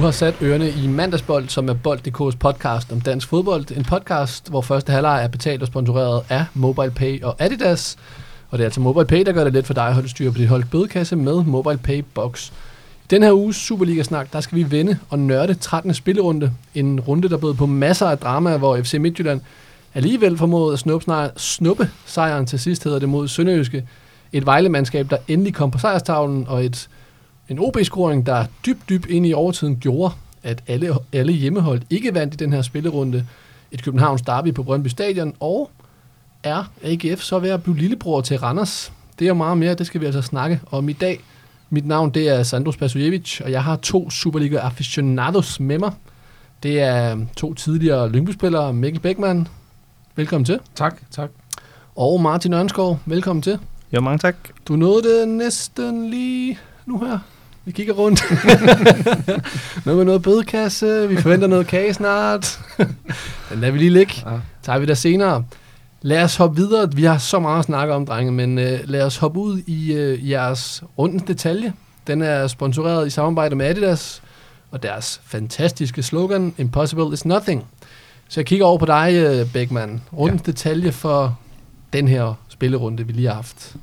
Du har sat ørerne i Mandagsbold, som er Bold.dk's podcast om dansk fodbold. En podcast, hvor første halvleg er betalt og sponsoreret af MobilePay og Adidas. Og det er altså MobilePay, der gør det let for dig at holde styr på dit holdt bødekasse med MobilePay Box. Den her uges Superliga-snak, der skal vi vende og nørde 13. spillerunde. En runde, der bød på masser af drama, hvor FC Midtjylland alligevel formåede at snuppe, snuppe sejren til sidst, hedder det mod Sønderjyske. Et Vejle-mandskab, der endelig kom på sejrstavlen, og et en OB-scoring, der dybt, dybt ind i overtiden gjorde, at alle, alle hjemmehold ikke vandt i den her spillerunde. Et Københavns derby på Brøndby Stadion, og er AGF så ved at blive lillebror til Randers? Det er meget mere, det skal vi altså snakke om i dag. Mit navn det er Sandro Spasojevic, og jeg har to Superliga aficionados med mig. Det er to tidligere Lyngby-spillere, Mikkel Beckmann. Velkommen til. Tak, tak. Og Martin Ørnskov, velkommen til. Jo, mange tak. Du nåede det næsten lige nu her. Vi kigger rundt. noget med noget bødekasse. Vi forventer noget kage snart. Den lader vi lige ligge. Ja. Tager vi der senere. Lad os hoppe videre. Vi har så meget at snakke om, drenge, men uh, lad os hoppe ud i uh, jeres rundens detalje. Den er sponsoreret i samarbejde med Adidas og deres fantastiske slogan, Impossible is nothing. Så jeg kigger over på dig, uh, Beckmann. Rundens ja. detalje for den her spillerunde, vi lige har haft.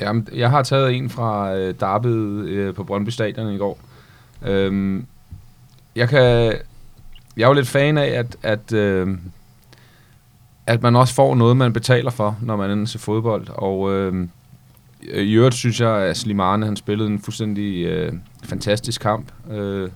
Jamen, jeg har taget en fra øh, Darbyet øh, på Brøndby Stadion i går. Øhm, jeg kan... Jeg er jo lidt fan af, at, at, øh, at man også får noget, man betaler for, når man ender til fodbold. Og øh, i øvrigt synes jeg, at Slimane han spillede en fuldstændig øh, fantastisk kamp. Øh,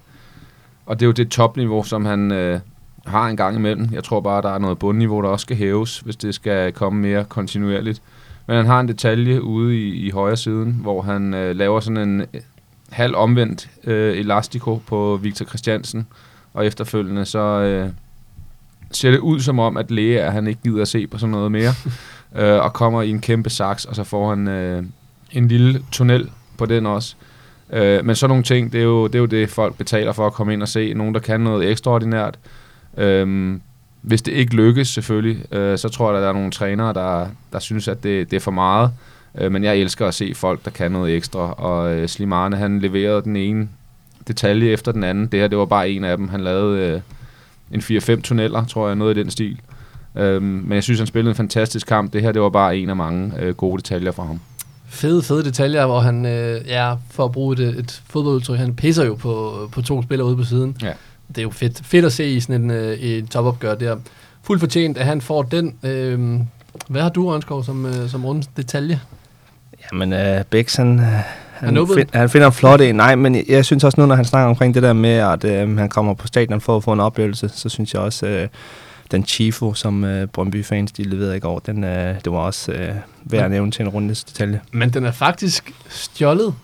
og det er jo det topniveau, som han øh, har en gang imellem. Jeg tror bare, at der er noget bundniveau, der også skal hæves, hvis det skal komme mere kontinuerligt. Men han har en detalje ude i, i højre siden, hvor han øh, laver sådan en øh, halv omvendt øh, elastico på Victor Christiansen, og efterfølgende så øh, ser det ud som om, at læge er, han ikke gider at se på sådan noget mere, øh, og kommer i en kæmpe saks, og så får han øh, en lille tunnel på den også. Øh, men sådan nogle ting, det er, jo, det er jo det, folk betaler for at komme ind og se. Nogen, der kan noget ekstraordinært. Øh, hvis det ikke lykkes selvfølgelig, øh, så tror jeg, at der er nogle trænere, der, der synes, at det, det er for meget. Øh, men jeg elsker at se folk, der kan noget ekstra. Og øh, Slimane, han leverede den ene detalje efter den anden. Det her, det var bare en af dem. Han lavede øh, en 4-5 tunneller, tror jeg, noget i den stil. Øh, men jeg synes, han spillede en fantastisk kamp. Det her, det var bare en af mange øh, gode detaljer fra ham. Fede, fede detaljer, hvor han, øh, ja, for at bruge et, et fodboldudtryk, han pisser jo på, på to spillere ude på siden. Ja det er jo fedt, fedt at se i sådan en, øh, en topopgør der. Fuldt fortjent, at han får den. Øh, hvad har du, Ørnskov, som, øh, som rundt detalje? Jamen, øh, Bex, han, han, find, han finder en flot en. Nej, men jeg synes også nu, når han snakker omkring det der med, at øh, han kommer på stadion for at få en oplevelse, så synes jeg også, øh, den Chifo, som øh, Brøndby-fans de leverede i går, den, øh, det var også øh, værd at nævne til en rundes detalje. Men den er faktisk stjålet.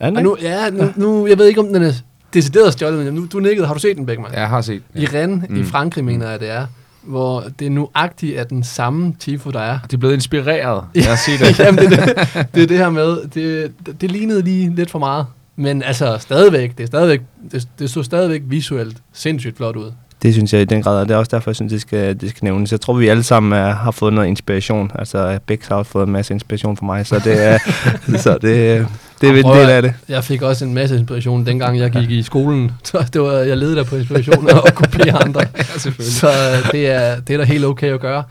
Er den nu, ja, nu, nu, jeg ved ikke, om den er decideret stjålet, men nu, du nikkede. Har du set den, Beckmann? Ja, jeg har set. Ja. I Rennes mm. i Frankrig, mener jeg, det er hvor det er nu agtigt af den samme tifo, der er. De er blevet inspireret. Jeg siger det. Jamen, det, det, det er det her med, det, det lignede lige lidt for meget. Men altså, stadigvæk, det, er stadigvæk, det, det så stadigvæk visuelt sindssygt flot ud. Det synes jeg i den grad, og det er også derfor, jeg synes, det skal, det skal nævnes. Jeg tror, vi alle sammen er, har fået noget inspiration. Altså, Bex har også fået en masse inspiration fra mig, så det er, så det, det er en del af det. Jeg fik også en masse inspiration, dengang jeg gik i skolen. Så det var, jeg ledte der på inspiration og kopiere andre. ja, så øh, det er, det er da helt okay at gøre.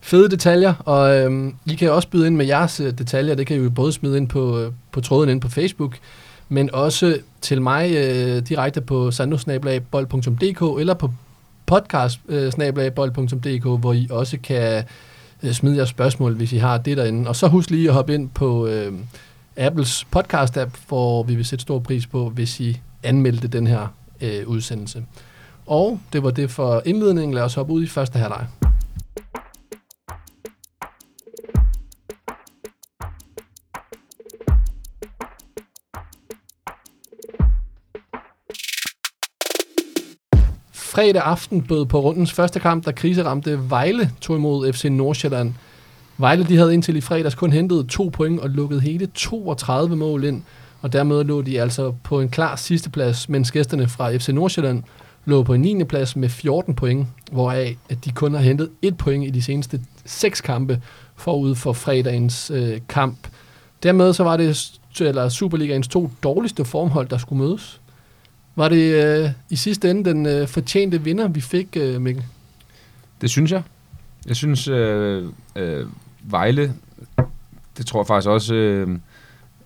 Fede detaljer, og øhm, I kan også byde ind med jeres øh, detaljer. Det kan I jo både smide ind på, øh, på tråden ind på Facebook, men også til mig øh, direkte på sandosnablag.bold.dk eller på podcast øh, hvor I også kan øh, smide jeres spørgsmål, hvis I har det derinde. Og så husk lige at hoppe ind på øh, Apples podcast-app, hvor vi vil sætte stor pris på, hvis I anmeldte den her øh, udsendelse. Og det var det for indledningen. Lad os hoppe ud i første halvleg. fredag aften bød på rundens første kamp, der kriseramte Vejle tog imod FC Nordsjælland. Vejle de havde indtil i fredags kun hentet to point og lukket hele 32 mål ind, og dermed lå de altså på en klar sidste plads, mens gæsterne fra FC Nordsjælland lå på en 9. plads med 14 point, hvoraf at de kun har hentet et point i de seneste seks kampe forud for fredagens øh, kamp. Dermed så var det eller Superligaens to dårligste formhold, der skulle mødes. Var det øh, i sidste ende den øh, fortjente vinder, vi fik, øh, Mikkel? Det synes jeg. Jeg synes, øh, øh, Vejle, det tror jeg faktisk også, øh,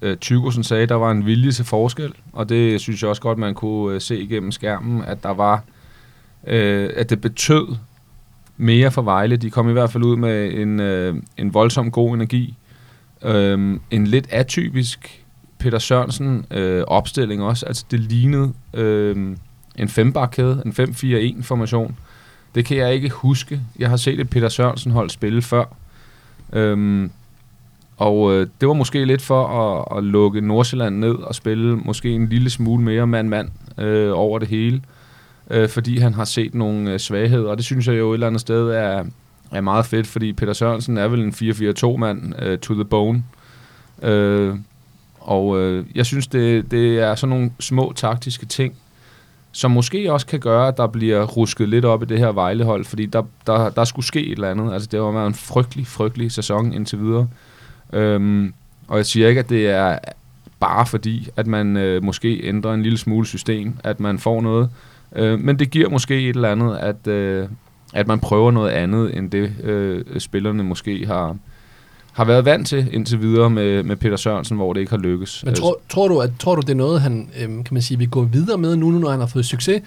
øh, Tygosen sagde, der var en vilje til forskel, og det synes jeg også godt, man kunne øh, se igennem skærmen, at der var, øh, at det betød mere for Vejle. De kom i hvert fald ud med en, øh, en voldsom god energi. Øh, en lidt atypisk Peter Sørensen øh, opstilling også. Altså det lignede øh, en fembakkæde, en 5-4-1 formation. Det kan jeg ikke huske. Jeg har set et Peter Sørensen hold spille før. Øhm, og øh, det var måske lidt for at, at lukke Nordsjælland ned og spille måske en lille smule mere mand-mand øh, over det hele. Øh, fordi han har set nogle øh, svagheder, og det synes jeg jo et eller andet sted er, er meget fedt, fordi Peter Sørensen er vel en 4-4-2-mand øh, to the bone. Øh, og øh, jeg synes, det, det er sådan nogle små taktiske ting, som måske også kan gøre, at der bliver rusket lidt op i det her Vejlehold, fordi der, der, der skulle ske et eller andet. Altså, det har været en frygtelig, frygtelig sæson indtil videre. Øhm, og jeg siger ikke, at det er bare fordi, at man øh, måske ændrer en lille smule system, at man får noget. Øh, men det giver måske et eller andet, at, øh, at man prøver noget andet, end det øh, spillerne måske har, har været vant til indtil videre med, med Peter Sørensen, hvor det ikke har lykkes. Men tror, tror, du, at, tror du, det er noget, han øhm, kan man sige, vil gå videre med nu, når han har fået succes?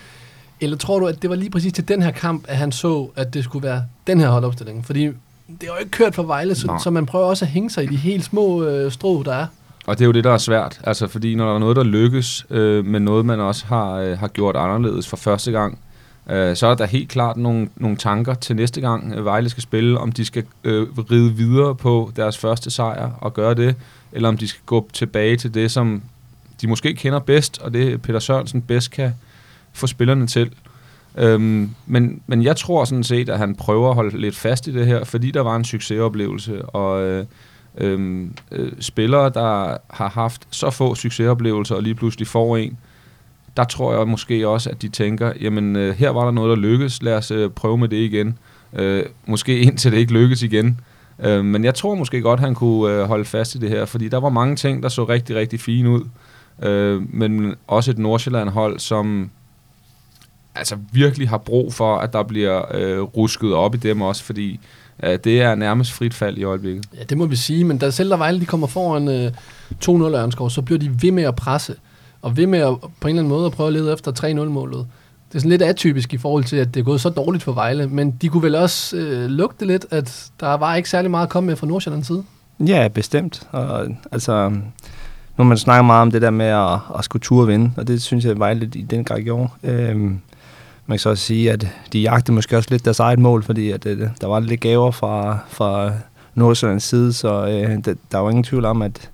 Eller tror du, at det var lige præcis til den her kamp, at han så, at det skulle være den her holdopstilling? Fordi det har jo ikke kørt for Vejle, så, så man prøver også at hænge sig i de helt små øh, strå, der er. Og det er jo det, der er svært. Altså, fordi når der er noget, der lykkes, øh, med noget, man også har, øh, har gjort anderledes for første gang, øh, så er der helt klart nogle, nogle tanker til næste gang, øh, Vejle skal spille, om de skal øh, ride videre på deres første sejr og gøre det, eller om de skal gå tilbage til det, som de måske kender bedst, og det Peter Sørensen bedst kan få spillerne til. Øhm, men, men jeg tror sådan set, at han prøver at holde lidt fast i det her, fordi der var en succesoplevelse, og øh, øh, øh, spillere, der har haft så få succesoplevelser, og lige pludselig får en, der tror jeg måske også, at de tænker, jamen øh, her var der noget, der lykkedes, lad os øh, prøve med det igen. Øh, måske indtil det ikke lykkes igen. Øh, men jeg tror måske godt, han kunne øh, holde fast i det her, fordi der var mange ting, der så rigtig, rigtig fine ud. Øh, men også et Nordsjælland-hold, som altså virkelig har brug for, at der bliver øh, rusket op i dem også, fordi øh, det er nærmest frit fald i øjeblikket. Ja, det må vi sige, men da selv der Vejle de kommer foran øh, 2-0 Ørnskov, så bliver de ved med at presse, og ved med at på en eller anden måde at prøve at lede efter 3-0-målet. Det er sådan lidt atypisk i forhold til, at det er gået så dårligt for Vejle, men de kunne vel også øh, lugte lidt, at der var ikke særlig meget at komme med fra Nordsjællands side? Ja, bestemt. Og, altså, nu man snakker meget om det der med at, at skulle ture vinde, og det synes jeg Vejle i den grad gjorde. Øhm, man kan så også sige, at de jagtede måske også lidt deres eget mål, fordi at, at øh, der var lidt gaver fra, fra Nordsjællands side, så øh, der, der var ingen tvivl om, at,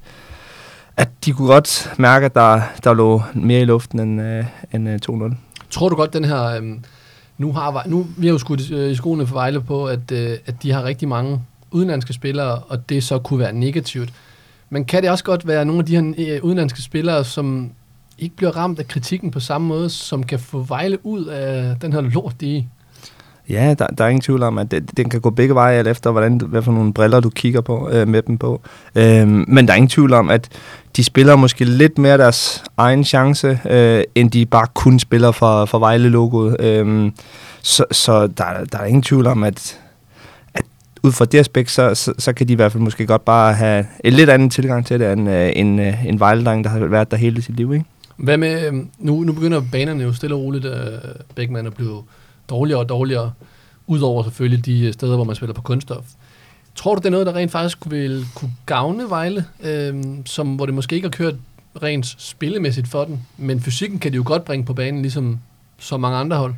at de kunne godt mærke, at der, der lå mere i luften end, øh, end øh, 2-0. Tror du godt, den her... Øh, nu har nu, vi har jo skudt øh, i skoene for Vejle på, at, øh, at de har rigtig mange udenlandske spillere, og det så kunne være negativt. Men kan det også godt være nogle af de her øh, udenlandske spillere, som ikke bliver ramt af kritikken på samme måde, som kan få Vejle ud af den her lort, de? Ja, der, der er ingen tvivl om, at det, den kan gå begge veje, alt efter hvordan, hvad for nogle briller du kigger på øh, med dem på. Øhm, men der er ingen tvivl om, at de spiller måske lidt mere deres egen chance, øh, end de bare kun spiller for, for Vejle-logoet. Øh, så så der, der er ingen tvivl om, at, at ud fra det aspekt, så, så, så kan de i hvert fald måske godt bare have en lidt anden tilgang til det, end øh, en, øh, en vejle der har været der hele sit liv. Ikke? Hvad med, øhm, nu, nu begynder banerne jo stille og roligt, øh, Beckmann, at blive dårligere og dårligere, udover selvfølgelig de øh, steder, hvor man spiller på kunststof. Tror du, det er noget, der rent faktisk kunne, vil, kunne gavne Vejle, øh, som, hvor det måske ikke har kørt rent spillemæssigt for den, men fysikken kan de jo godt bringe på banen, ligesom så mange andre hold?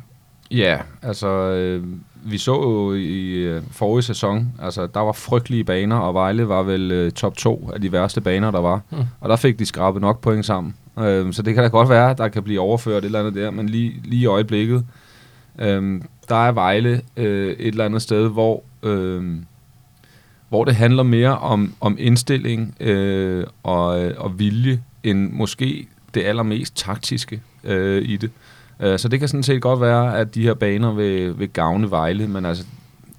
Ja, altså øh, vi så jo i øh, forrige sæson, altså der var frygtelige baner, og Vejle var vel øh, top 2 af de værste baner, der var. Hmm. Og der fik de skrabet nok point sammen. Øh, så det kan da godt være, at der kan blive overført et eller andet der, men lige, lige i øjeblikket, øh, der er Vejle øh, et eller andet sted, hvor, øh, hvor det handler mere om, om indstilling øh, og, og vilje, end måske det allermest taktiske øh, i det. Øh, så det kan sådan set godt være, at de her baner vil, vil gavne Vejle, men altså,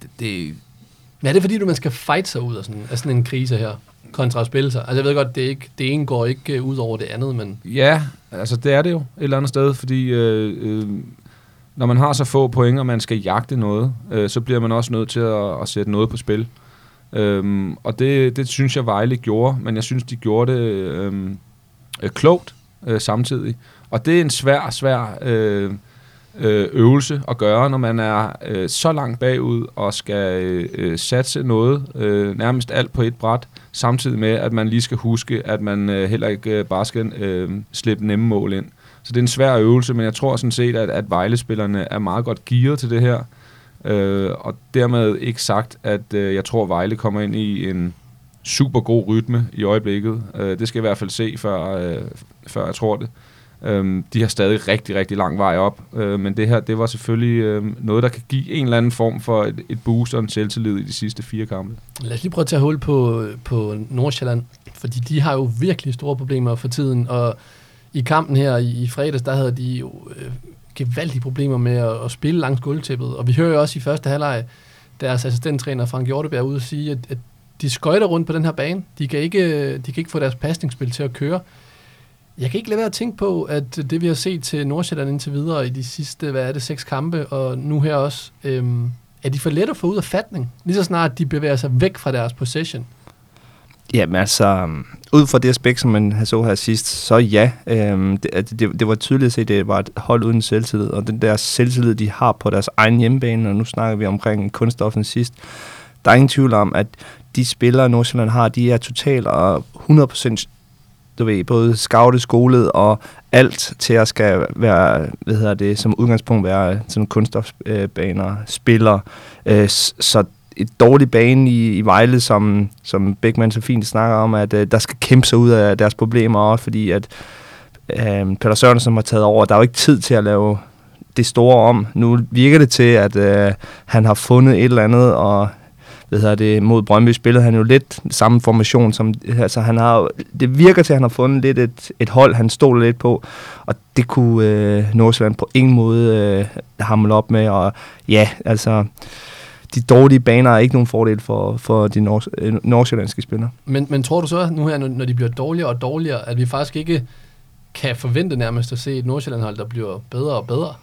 det, det men er det fordi, du man skal fight sig ud af sådan, af sådan en krise her? kontra at spille sig. Altså jeg ved godt, det, er ikke, det ene går ikke øh, ud over det andet, men... Ja, altså det er det jo et eller andet sted, fordi øh, øh, når man har så få point, og man skal jagte noget, øh, så bliver man også nødt til at, at sætte noget på spil. Øhm, og det, det synes jeg Vejle gjorde, men jeg synes, de gjorde det øhm, øh, klogt øh, samtidig. Og det er en svær, svær øh, øh, øvelse at gøre, når man er øh, så langt bagud og skal øh, satse noget, øh, nærmest alt på et bræt, samtidig med, at man lige skal huske, at man øh, heller ikke øh, bare skal øh, slippe nemme mål ind. Så det er en svær øvelse, men jeg tror sådan set, at, at Vejle-spillerne er meget godt gearet til det her. Øh, og dermed ikke sagt, at øh, jeg tror, Vejle kommer ind i en super god rytme i øjeblikket. Øh, det skal jeg i hvert fald se, før, øh, før jeg tror det. Øh, de har stadig rigtig, rigtig lang vej op, øh, men det her, det var selvfølgelig øh, noget, der kan give en eller anden form for et, et boost og en selvtillid i de sidste fire kampe. Lad os lige prøve at tage hul på, på Nordsjælland, fordi de har jo virkelig store problemer for tiden, og i kampen her i, i fredags, der havde de jo øh, gevaldige problemer med at, at spille langs gulvtæppet, og vi hører jo også i første halvleg deres assistenttræner Frank Hjorteberg ud og sige, at, at de skøjter rundt på den her bane. De kan ikke, de kan ikke få deres pasningsspil til at køre. Jeg kan ikke lade være at tænke på, at det vi har set til Nordsjælland indtil videre i de sidste, hvad er det, seks kampe, og nu her også, øhm, er de for let at få ud af fatning, lige så snart de bevæger sig væk fra deres possession? Jamen altså, um, ud fra det aspekt, som man så her sidst, så ja. Øhm, det, det, det var tydeligt at se, at det var et hold uden selvtillid, og den der selvtillid, de har på deres egen hjemmebane, og nu snakker vi omkring kunstoffen sidst, der er ingen tvivl om, at de spillere, Nordsjælland har, de er totalt og 100% du ved, både scoutet, skolet og alt til at skal være, hvad hedder det, som udgangspunkt være sådan kunststofbaner, spillere. Øh, så et dårligt bane i, i Vejle, som, som Beckmann så fint snakker om, at øh, der skal kæmpe sig ud af deres problemer også, fordi at øh, Peter Sørensen har taget over. Der er jo ikke tid til at lave det store om. Nu virker det til, at øh, han har fundet et eller andet, og hvad hedder det, mod Brøndby spillede han jo lidt samme formation, som, altså han har, det virker til, at han har fundet lidt et, et hold, han stoler lidt på, og det kunne øh, Nordsjælland på ingen måde øh, hamle op med, og ja, altså, de dårlige baner er ikke nogen fordel for, for de nors, øh, nordsjællandske spillere. Men, men tror du så nu her, når de bliver dårligere og dårligere, at vi faktisk ikke kan forvente nærmest at se et Nordsjælland-hold, der bliver bedre og bedre?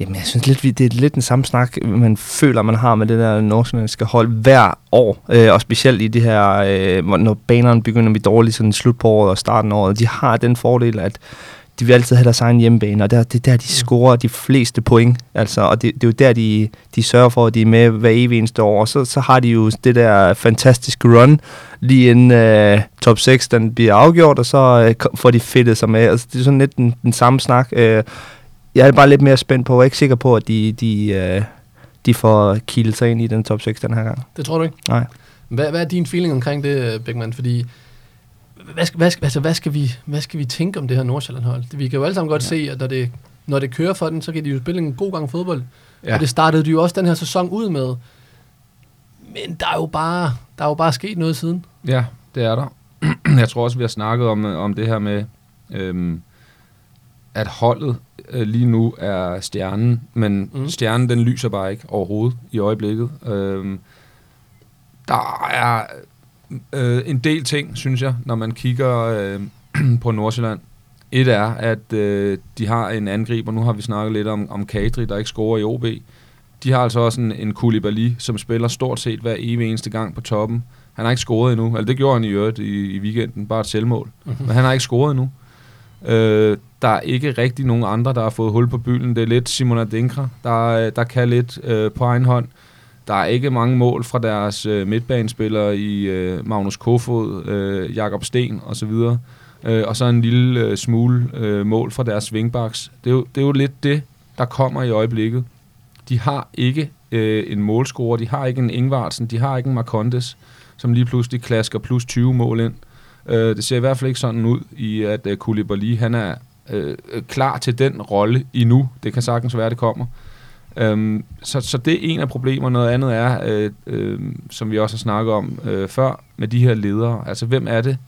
Jamen, jeg synes lidt, det er lidt den samme snak, man føler, man har med det der nordsjællandske hold hver år. Øh, og specielt i det her, øh, når banerne begynder at blive dårlige, sådan slut på året og starten af året. De har den fordel, at de vil altid have deres egen hjemmebane, og der, det er der, de mm. scorer de fleste point. Altså, og det, det er jo der, de, de sørger for, at de er med hver evig eneste år. Og så, så har de jo det der fantastiske run, lige inden uh, top 6 den bliver afgjort, og så uh, får de fedtet sig med. Altså, det er sådan lidt den, den samme snak. Uh, jeg er bare lidt mere spændt på, jeg er ikke sikker på, at de, de, uh, de får kildet sig ind i den top 6 den her gang. Det tror du ikke? Nej. Hvad, hvad er din feeling omkring det, Beckmann? Fordi hvad, skal, hvad, altså, hvad, skal vi, hvad skal vi tænke om det her Nordsjælland-hold? Vi kan jo alle sammen godt ja. se, at når det, når det kører for den, så kan de jo spille en god gang fodbold. Ja. Og det startede de jo også den her sæson ud med. Men der er jo bare, der er jo bare sket noget siden. Ja, det er der. Jeg tror også, vi har snakket om, om det her med, øhm, at holdet øh, lige nu er stjernen, men mm. stjernen den lyser bare ikke overhovedet i øjeblikket. Øhm, der er øh, en del ting, synes jeg, når man kigger øh, på Nordsjælland. Et er, at øh, de har en angriber, nu har vi snakket lidt om, om Kadri, der ikke scorer i OB. De har altså også en, en Koulibaly, som spiller stort set hver evig eneste gang på toppen. Han har ikke scoret endnu, eller det gjorde han i øvrigt i, i weekenden, bare et selvmål. Mm-hmm. Men han har ikke scoret endnu. Øh, der er ikke rigtig nogen andre, der har fået hul på byen. Det er lidt Simona Dinkra, der, der kan lidt øh, på egen hånd. Der er ikke mange mål fra deres øh, midtbanespillere i øh, Magnus Kofod, øh, Jakob Sten osv. Øh, og så en lille øh, smule øh, mål fra deres wingbacks. Det er, jo, det er jo lidt det, der kommer i øjeblikket. De har ikke øh, en målscorer, de har ikke en Ingvartsen, de har ikke en Marcondes, som lige pludselig klasker plus 20 mål ind. Øh, det ser i hvert fald ikke sådan ud i, at øh, Koulibaly, han er øh, klar til den rolle endnu. Det kan sagtens være, det kommer. Øhm, så, så det er en af problemerne. Noget andet er, øh, øh, som vi også har snakket om øh, før, med de her ledere. Altså, hvem er det,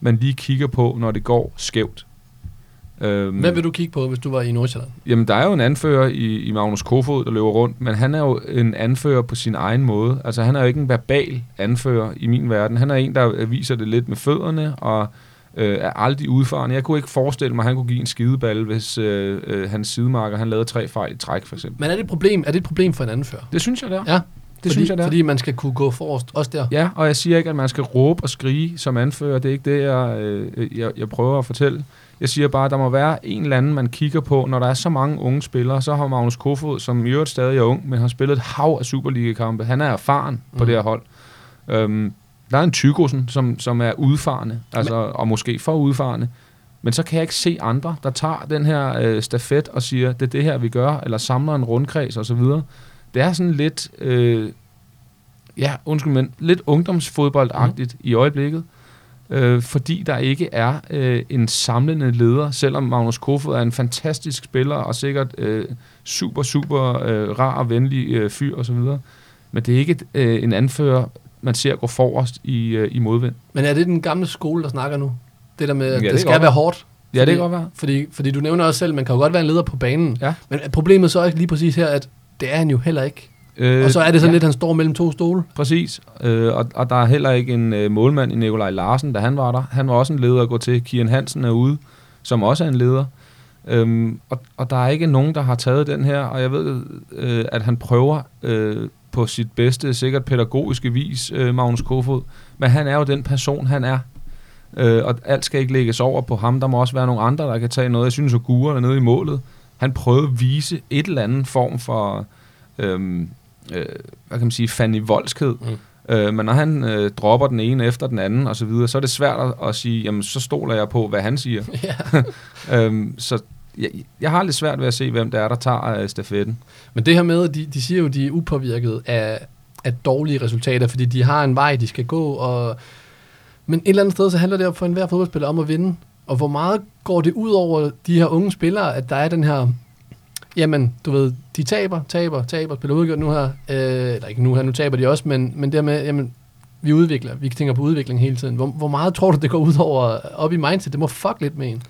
man lige kigger på, når det går skævt? Øhm, Hvem vil du kigge på, hvis du var i Nordsjælland? Jamen, der er jo en anfører i, i Magnus Kofod, der løber rundt, men han er jo en anfører på sin egen måde. Altså, han er jo ikke en verbal anfører i min verden. Han er en, der viser det lidt med fødderne, og øh, er aldrig udfarende. Jeg kunne ikke forestille mig, at han kunne give en skideball, hvis øh, øh, hans sidemarker han lavede tre fejl i træk, for eksempel. Men er det et problem, er det et problem for en anfører? Det synes jeg, det er. Ja. Det fordi, synes jeg, det er. Fordi man skal kunne gå forrest, også der. Ja, og jeg siger ikke, at man skal råbe og skrige som anfører. Det er ikke det, jeg, øh, jeg, jeg prøver at fortælle. Jeg siger bare, at der må være en eller anden, man kigger på, når der er så mange unge spillere. Så har Magnus Kofod, som i øvrigt stadig er ung, men har spillet et hav af Superliga-kampe. Han er erfaren mm. på det her hold. Øhm, der er en Tygosen, som, som er udfarende, altså, men, og måske for udfarende. Men så kan jeg ikke se andre, der tager den her øh, stafet og siger, det er det her, vi gør, eller samler en rundkreds osv. Det er sådan lidt, øh, ja, undskyld, men lidt ungdomsfodboldagtigt mm. i øjeblikket øh, fordi der ikke er øh, en samlende leder, selvom Magnus Kofod er en fantastisk spiller og sikkert øh, super, super øh, rar og venlig øh, fyr osv. Men det er ikke øh, en anfører, man ser gå forrest i, øh, i modvind. Men er det den gamle skole, der snakker nu? Det der med, at ja, det, det skal være hårdt? Fordi, ja, det kan godt være. Fordi, fordi du nævner også selv, man kan jo godt være en leder på banen. Ja. Men problemet så er lige præcis her, at det er han jo heller ikke. Øh, og så er det sådan ja. lidt, han står mellem to stole. Præcis, øh, og, og der er heller ikke en øh, målmand i Nikolaj Larsen, da han var der. Han var også en leder at gå til. Kian Hansen er ude, som også er en leder. Øhm, og, og der er ikke nogen, der har taget den her, og jeg ved, øh, at han prøver øh, på sit bedste, sikkert pædagogiske vis, øh, Magnus Kofod, men han er jo den person, han er. Øh, og alt skal ikke lægges over på ham. Der må også være nogle andre, der kan tage noget. Jeg synes, at Gure er nede i målet. Han prøvede at vise et eller andet form for... Øh, øh, hvad kan man sige, fan i voldsked. Mm. Øh, men når han øh, dropper den ene efter den anden og så videre, så er det svært at, at sige, jamen så stoler jeg på, hvad han siger. øhm, så jeg, jeg har lidt svært ved at se, hvem det er, der tager øh, stafetten. Men det her med, de, de siger jo, de er upåvirket af, af dårlige resultater, fordi de har en vej, de skal gå, og men et eller andet sted, så handler det for enhver fodboldspiller om at vinde. Og hvor meget går det ud over de her unge spillere, at der er den her jamen, du ved, de taber, taber, taber, spiller udgjort nu her, øh, eller ikke nu her, nu taber de også, men, men dermed, jamen, vi udvikler, vi tænker på udvikling hele tiden. Hvor, hvor meget tror du, det går ud over op i mindset? Det må fuck lidt med en.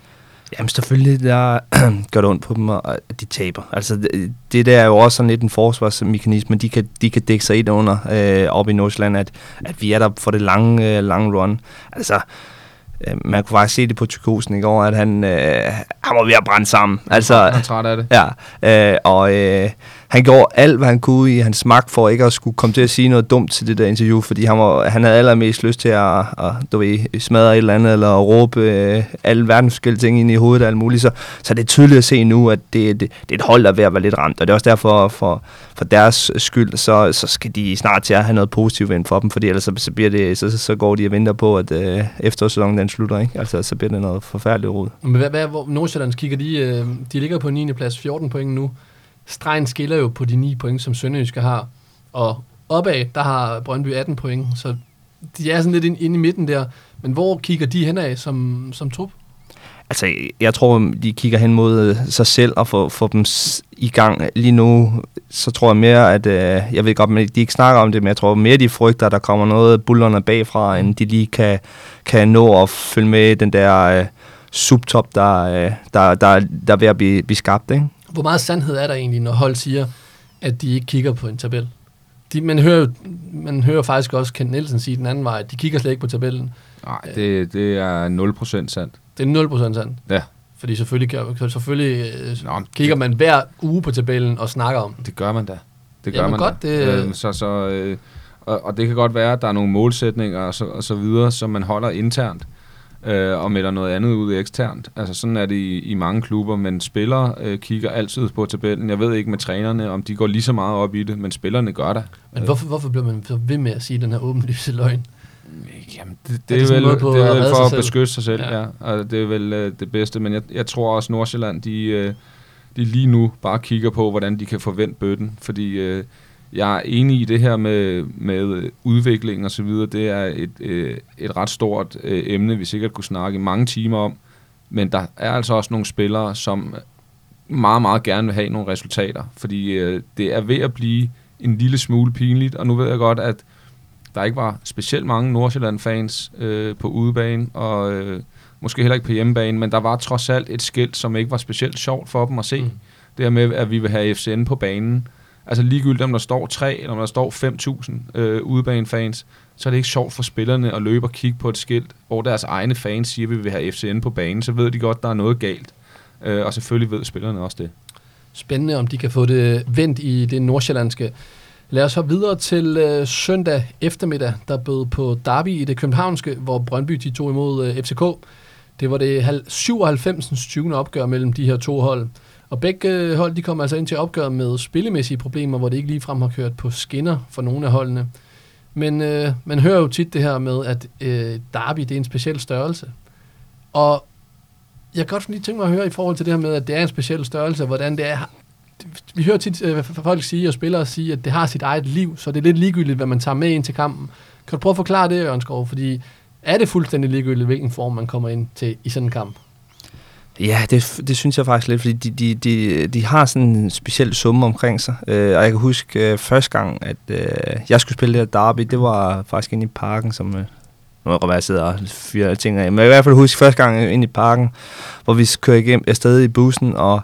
Jamen selvfølgelig, der gør det ondt på dem, at de taber. Altså det, det der er jo også sådan lidt en forsvarsmekanisme, de kan, de kan dække sig ind under øh, op i Nordsjælland, at, at vi er der for det lange, øh, lange run. Altså, Øh, man kunne faktisk se det på Tykosen i går, at han, øh, han var ved at brænde sammen. Altså, han er træt af det. Ja, øh, og øh, han gjorde alt, hvad han kunne i hans magt for ikke at skulle komme til at sige noget dumt til det der interview, fordi han, var, han havde allermest lyst til at, at du ved, smadre et eller andet, eller råbe øh, alle verdens ting ind i hovedet og alt muligt. Så, så det er tydeligt at se nu, at det, det, det er et hold, der er ved at være lidt ramt, og det er også derfor, for, for deres skyld, så, så skal de snart til at have noget positivt ind for dem, fordi ellers så, så, bliver det, så, så går de og venter på, at øh, efterårssæsonen den slutter, ikke? Altså, så bliver det noget forfærdeligt rod. Men hvad, hvad, hvor Nordsjællands kigger de, øh, de ligger på 9. plads, 14 point nu. Stregen skiller jo på de 9 point, som Sønderjyske har. Og opad, der har Brøndby 18 point, så de er sådan lidt inde i midten der. Men hvor kigger de henad som, som trup? Altså, jeg tror, de kigger hen mod øh, sig selv og får, får dem i gang. Lige nu, så tror jeg mere, at... Øh, jeg ved godt, at de ikke snakker om det, men jeg tror mere, de frygter, at der kommer noget bullerne bagfra, end de lige kan, kan nå at følge med den der øh, subtop, der, øh, der, der, der er ved at blive, blive skabt, ikke? Hvor meget sandhed er der egentlig, når hold siger, at de ikke kigger på en tabel? De, man, hører, man hører faktisk også Kent Nielsen sige den anden vej, at de kigger slet ikke på tabellen. Nej, det, det er 0% sandt. Det er 0% sandt? Ja. Fordi selvfølgelig, kan, selvfølgelig øh, Nå, kigger man hver uge på tabellen og snakker om det. gør man da. Det gør Jamen man godt, da. Det... Øh, så, så, øh, og, og det kan godt være, at der er nogle målsætninger og så, og så videre, som man holder internt øh, og melder noget andet ud eksternt. Altså sådan er det i, i mange klubber, men spillere øh, kigger altid på tabellen. Jeg ved ikke med trænerne, om de går lige så meget op i det, men spillerne gør det. Men hvorfor, hvorfor bliver man så ved med at sige den her åbenlyse løgn? Jamen, det, det, er, er, vel, det er vel for at beskytte sig selv, ja. ja. Og det er vel øh, det bedste, men jeg, jeg tror også, Nordsjælland, de, øh, de lige nu bare kigger på, hvordan de kan forvente bøtten, fordi øh, jeg er enig i det her med, med udvikling og så videre. Det er et, øh, et ret stort øh, emne, vi sikkert kunne snakke mange timer om. Men der er altså også nogle spillere, som meget, meget gerne vil have nogle resultater. Fordi øh, det er ved at blive en lille smule pinligt. Og nu ved jeg godt, at der ikke var specielt mange Nordsjælland-fans øh, på udebane. Og øh, måske heller ikke på hjemmebane, men der var trods alt et skilt, som ikke var specielt sjovt for dem at se. Mm. Det her med, at vi vil have FCN på banen. Altså ligegyldigt om der står 3 eller om der står 5.000 øh, udebanefans, så er det ikke sjovt for spillerne at løbe og kigge på et skilt, hvor deres egne fans siger, at vi vil have FCN på banen, så ved de godt, at der er noget galt. Øh, og selvfølgelig ved spillerne også det. Spændende, om de kan få det vendt i det nordsjællandske. Lad os hoppe videre til øh, søndag eftermiddag, der bød på Derby i det københavnske, hvor Brøndby de tog imod øh, FCK. Det var det 97. 20. opgør mellem de her to hold. Og begge hold de kom altså ind til opgør med spillemæssige problemer, hvor det ikke ligefrem har kørt på skinner for nogle af holdene. Men øh, man hører jo tit det her med, at øh, derby det er en speciel størrelse. Og jeg kan godt lige tænke mig at høre i forhold til det her med, at det er en speciel størrelse, hvordan det er. Vi hører tit øh, folk sige, og spillere sige, at det har sit eget liv, så det er lidt ligegyldigt, hvad man tager med ind til kampen. Kan du prøve at forklare det, Ørnskov? Fordi er det fuldstændig ligegyldigt, hvilken form man kommer ind til i sådan en kamp? Ja, det, det synes jeg faktisk lidt, fordi de, de, de, de har sådan en speciel summe omkring sig. Øh, og jeg kan huske øh, første gang, at øh, jeg skulle spille det her derby, det var faktisk inde i parken, som... Øh, nu må jeg være, jeg sidder og fyrer ting af. Men jeg kan i hvert fald huske første gang øh, ind i parken, hvor vi kører igennem afsted i bussen, og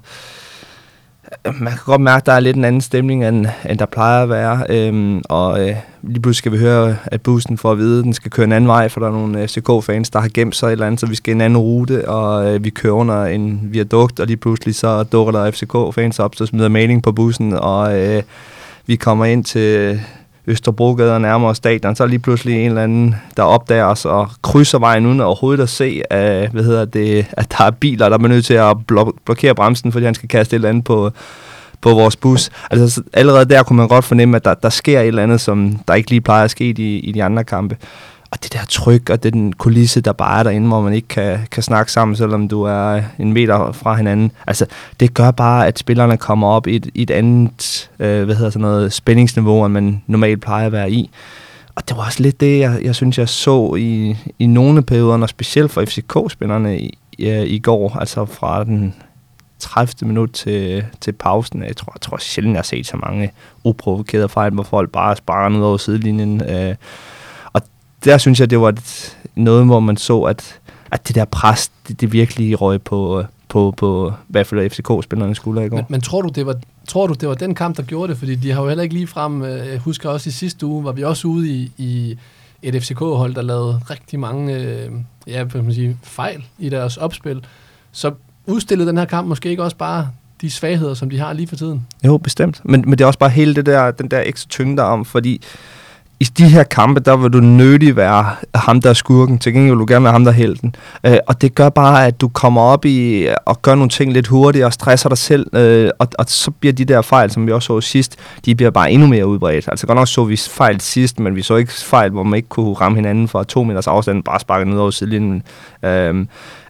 man kan godt mærke, at der er lidt en anden stemning, end, end der plejer at være. Øhm, og øh, lige pludselig skal vi høre, at bussen får at vide, at den skal køre en anden vej, for der er nogle øh, FCK-fans, der har gemt sig et eller andet, så vi skal en anden rute, og øh, vi kører under en viadukt, og lige pludselig så dukker der FCK-fans op, så smider maling på bussen, og øh, vi kommer ind til Østerbrogade og nærmere stadion, så er lige pludselig en eller anden, der opdager os og krydser vejen uden overhovedet at se, at, hvad hedder det, at der er biler, der er nødt til at blok- blokere bremsen, fordi han skal kaste et eller andet på, på vores bus. Altså allerede der kunne man godt fornemme, at der, der sker et eller andet, som der ikke lige plejer at ske i, i de andre kampe og det der tryk og den kulisse, der bare er derinde, hvor man ikke kan, kan snakke sammen, selvom du er en meter fra hinanden. Altså, det gør bare, at spillerne kommer op i et, i et andet, øh, hvad hedder sådan noget, spændingsniveau, end man normalt plejer at være i. Og det var også lidt det, jeg, jeg synes, jeg så i, i nogle perioder, og specielt for FCK-spillerne i, i, i går, altså fra den 30. minut til, til pausen. Jeg tror, jeg tror sjældent, jeg har set så mange uprovokerede fejl, hvor folk bare sparer ned over sidelinjen. Øh, der synes jeg, det var noget, hvor man så, at, at det der pres, det, det virkelig røg på, på, på i hvert fald FCK-spillerne skulle i går. Men, men tror, du, det var, tror du, det var den kamp, der gjorde det? Fordi de har jo heller ikke lige frem, øh, jeg husker også i sidste uge, var vi også ude i, i et FCK-hold, der lavede rigtig mange øh, ja, man sige, fejl i deres opspil. Så udstillede den her kamp måske ikke også bare de svagheder, som de har lige for tiden? Jo, bestemt. Men, men det er også bare hele det der, den der ekstra tyngde om, fordi i de her kampe, der vil du nødig være ham, der er skurken. Til gengæld vil du gerne være ham, der er helten. Øh, og det gør bare, at du kommer op i og gør nogle ting lidt hurtigere og stresser dig selv. Øh, og, og så bliver de der fejl, som vi også så sidst, de bliver bare endnu mere udbredt. Altså godt nok så vi fejl sidst, men vi så ikke fejl, hvor man ikke kunne ramme hinanden fra to meters afstand, bare sparke ned over sidelinjen. Øh,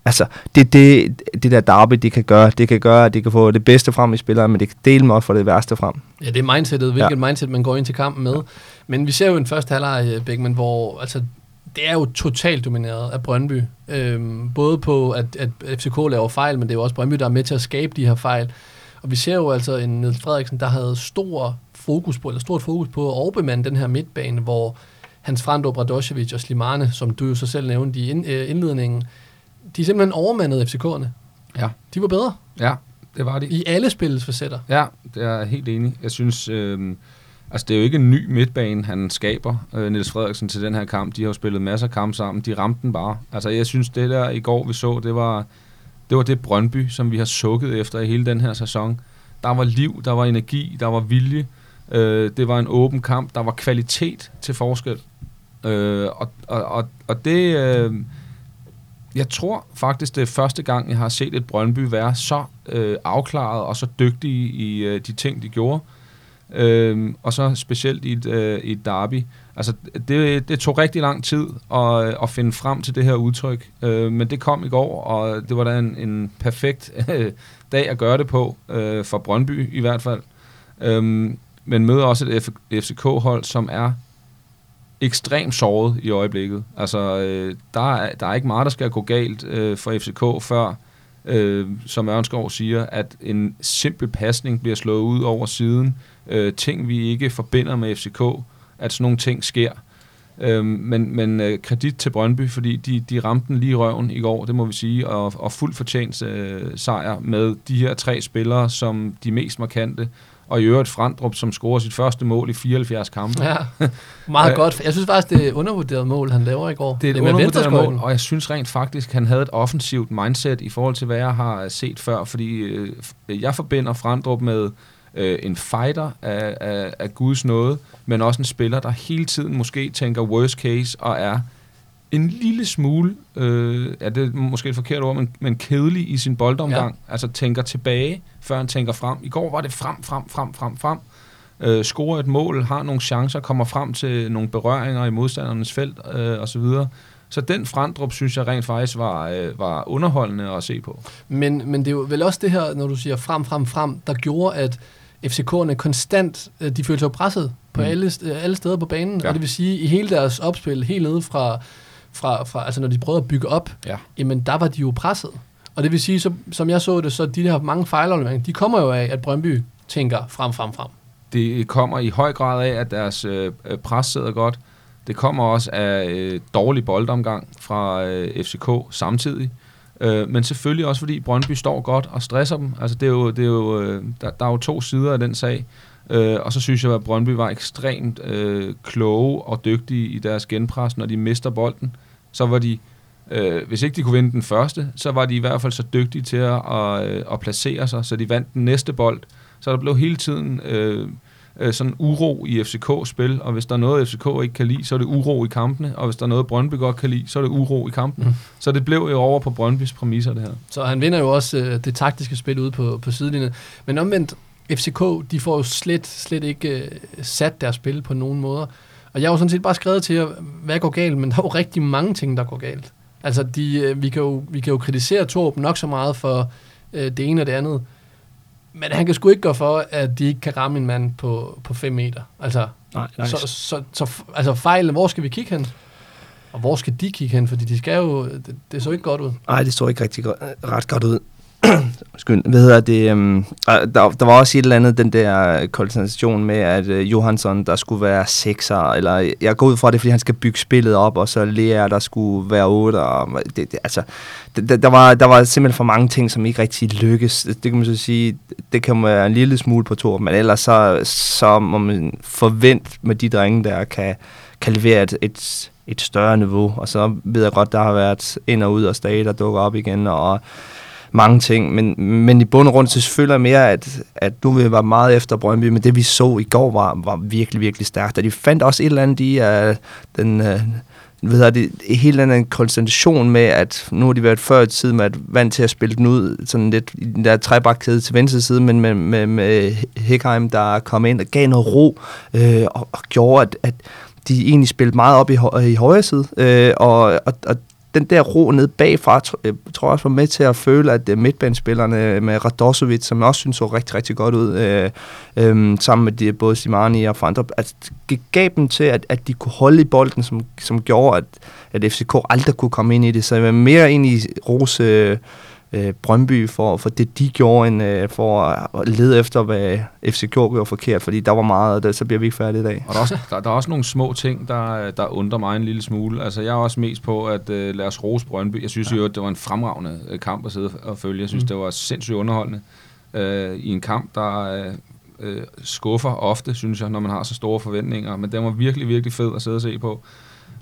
altså, det det, det der derby, det kan gøre. Det kan gøre, at det kan få det bedste frem i spillere, men det kan dele med også for det værste frem. Ja, det er mindsetet, hvilket ja. mindset man går ind til kampen med. Men vi ser jo en første halvleg, øh, Beckmann, hvor altså, det er jo totalt domineret af Brøndby. Øhm, både på, at, at FCK laver fejl, men det er jo også Brøndby, der er med til at skabe de her fejl. Og vi ser jo altså en Niels Frederiksen, der havde stor fokus på, eller stort fokus på at overbemande den her midtbane, hvor Hans Frando, Bradosevic og Slimane, som du jo så selv nævnte i øh, indledningen, de er simpelthen overmandet FCK'erne. Ja. De var bedre. Ja, det var de. I alle spillets facetter. Ja, det er jeg helt enig. Jeg synes, øh, altså det er jo ikke en ny midtbane, han skaber, øh, Niels Frederiksen, til den her kamp. De har jo spillet masser af kampe sammen. De ramte den bare. Altså jeg synes, det der i går, vi så, det var det, var det Brøndby, som vi har sukket efter i hele den her sæson. Der var liv, der var energi, der var vilje. Øh, det var en åben kamp. Der var kvalitet til forskel. Øh, og, og, og, og det... Øh, jeg tror faktisk, det er første gang, jeg har set et Brøndby være så øh, afklaret og så dygtige i øh, de ting, de gjorde. Øh, Øhm, og så specielt i et, øh, i et derby. Altså, det, det tog rigtig lang tid at, at finde frem til det her udtryk, øh, men det kom i går, og det var da en, en perfekt øh, dag at gøre det på, øh, for Brøndby i hvert fald. Øhm, men møder også et FCK-hold, som er ekstremt såret i øjeblikket. Altså, øh, der, er, der er ikke meget, der skal gå galt øh, for FCK, før, øh, som Ørnskov siger, at en simpel pasning bliver slået ud over siden. Øh, ting, vi ikke forbinder med FCK, at sådan nogle ting sker. Øhm, men men øh, kredit til Brøndby, fordi de, de ramte den lige i røven i går, det må vi sige, og, og fuldt fortjent øh, sejr med de her tre spillere som de mest markante. Og i øvrigt Frandrup, som scorer sit første mål i 74 kampe. Ja, meget godt. Jeg synes faktisk, det er undervurderet mål, han laver i går. Det er et det undervurderet mål, og jeg synes rent faktisk, han havde et offensivt mindset i forhold til, hvad jeg har set før, fordi øh, jeg forbinder Frandrup med øh, en fighter af, af, af Guds nåde, men også en spiller, der hele tiden måske tænker worst case og er en lille smule, øh, ja, det er måske et forkert ord, men, men kedelig i sin boldomgang. Ja. Altså tænker tilbage, før han tænker frem. I går var det frem, frem, frem, frem, frem. Øh, scorer et mål, har nogle chancer, kommer frem til nogle berøringer i modstandernes felt øh, osv., så den Frandrup, synes jeg rent faktisk var, øh, var underholdende at se på. Men, men det er jo vel også det her, når du siger frem, frem, frem, der gjorde, at FCK'erne konstant, øh, de følte sig presset på mm. alle, øh, alle steder på banen, ja. og det vil sige, i hele deres opspil, helt nede fra, fra, fra altså når de prøvede at bygge op, ja. jamen der var de jo presset. Og det vil sige, så, som jeg så det, så de her mange fejlafleveringer, de kommer jo af, at Brøndby tænker frem, frem, frem. Det kommer i høj grad af, at deres øh, pres sidder godt. Det kommer også af øh, dårlig boldomgang fra øh, FCK samtidig. Øh, men selvfølgelig også, fordi Brøndby står godt og stresser dem. Altså, det er jo, det er jo, øh, der, der er jo to sider af den sag. Øh, og så synes jeg, at Brøndby var ekstremt øh, kloge og dygtige i deres genpres, når de mister bolden. Så var de, øh, hvis ikke de kunne vinde den første, så var de i hvert fald så dygtige til at, at, at placere sig, så de vandt den næste bold. Så der blev hele tiden... Øh, øh, sådan uro i FCK-spil, og hvis der er noget, FCK ikke kan lide, så er det uro i kampene, og hvis der er noget, Brøndby godt kan lide, så er det uro i kampene. Mm. Så det blev jo over på Brøndbys præmisser, det her. Så han vinder jo også øh, det taktiske spil ude på, på sidelinjen. Men omvendt, FCK, de får jo slet, slet ikke øh, sat deres spil på nogen måder. Og jeg har jo sådan set bare skrevet til jer, hvad går galt, men der er jo rigtig mange ting, der går galt. Altså, de, øh, vi, kan jo, vi kan jo kritisere Torb nok så meget for øh, det ene og det andet, men han kan sgu ikke gå for, at de ikke kan ramme en mand på, på 5 meter. Altså, nej, nej. Så, så, så, altså fejlen, hvor skal vi kigge hen? Og hvor skal de kigge hen? Fordi de skal jo, det, det så ikke godt ud. Nej, det så ikke rigtig godt, ret godt ud. Skyld, hvad hedder det? Um, der, der var også et eller andet, den der øh, koncentration med, at uh, Johansson, der skulle være sekser, eller øh, jeg går ud fra det, fordi han skal bygge spillet op, og så Lea, der skulle være otte, og det, det, altså, det, der, var, der var simpelthen for mange ting, som ikke rigtig lykkes. Det, kan man så sige, det kan være en lille smule på to, men ellers så, så må man forvente med de drenge, der kan, kan levere et, et, et større niveau, og så ved jeg godt, der har været ind og ud og stage, der dukker op igen, og mange ting, men, men i bund og grund så føler jeg mere, at, at nu vil være meget efter Brøndby, men det vi så i går var, var virkelig, virkelig stærkt, og de fandt også et eller andet i uh, den... Uh, ved jeg, det, hele den koncentration med, at nu har de været før i tid med at vant til at spille den ud sådan lidt i den der trebakkæde til venstre side, men med, med, med Hickheim, der kom ind og gav noget ro øh, og, og gjorde, at, at de egentlig spillede meget op i, i højre side, øh, og, og, og den der ro ned bagfra, øh, tror jeg også var med til at føle, at øh, midtbanespillerne øh, med Radosovic, som jeg også synes så rigtig, rigtig godt ud, øh, øh, sammen med de, både Simani og andre, altså, gav dem til, at, at de kunne holde i bolden, som, som gjorde, at, at FCK aldrig kunne komme ind i det. Så jeg var mere ind i rose øh, Brøndby for, for det, de gjorde, end øh, for at lede efter, hvad FCK gjorde forkert, fordi der var meget, der, så bliver vi ikke færdige i dag. Og der er, også, der, der er også nogle små ting, der, der undrer mig en lille smule. Altså, jeg er også mest på, at øh, lad os rose Brøndby. Jeg synes ja. jo, at det var en fremragende øh, kamp at sidde og følge. Jeg synes, mm. det var sindssygt underholdende øh, i en kamp, der... Øh, øh, skuffer ofte, synes jeg, når man har så store forventninger. Men den var virkelig, virkelig fed at sidde og se på.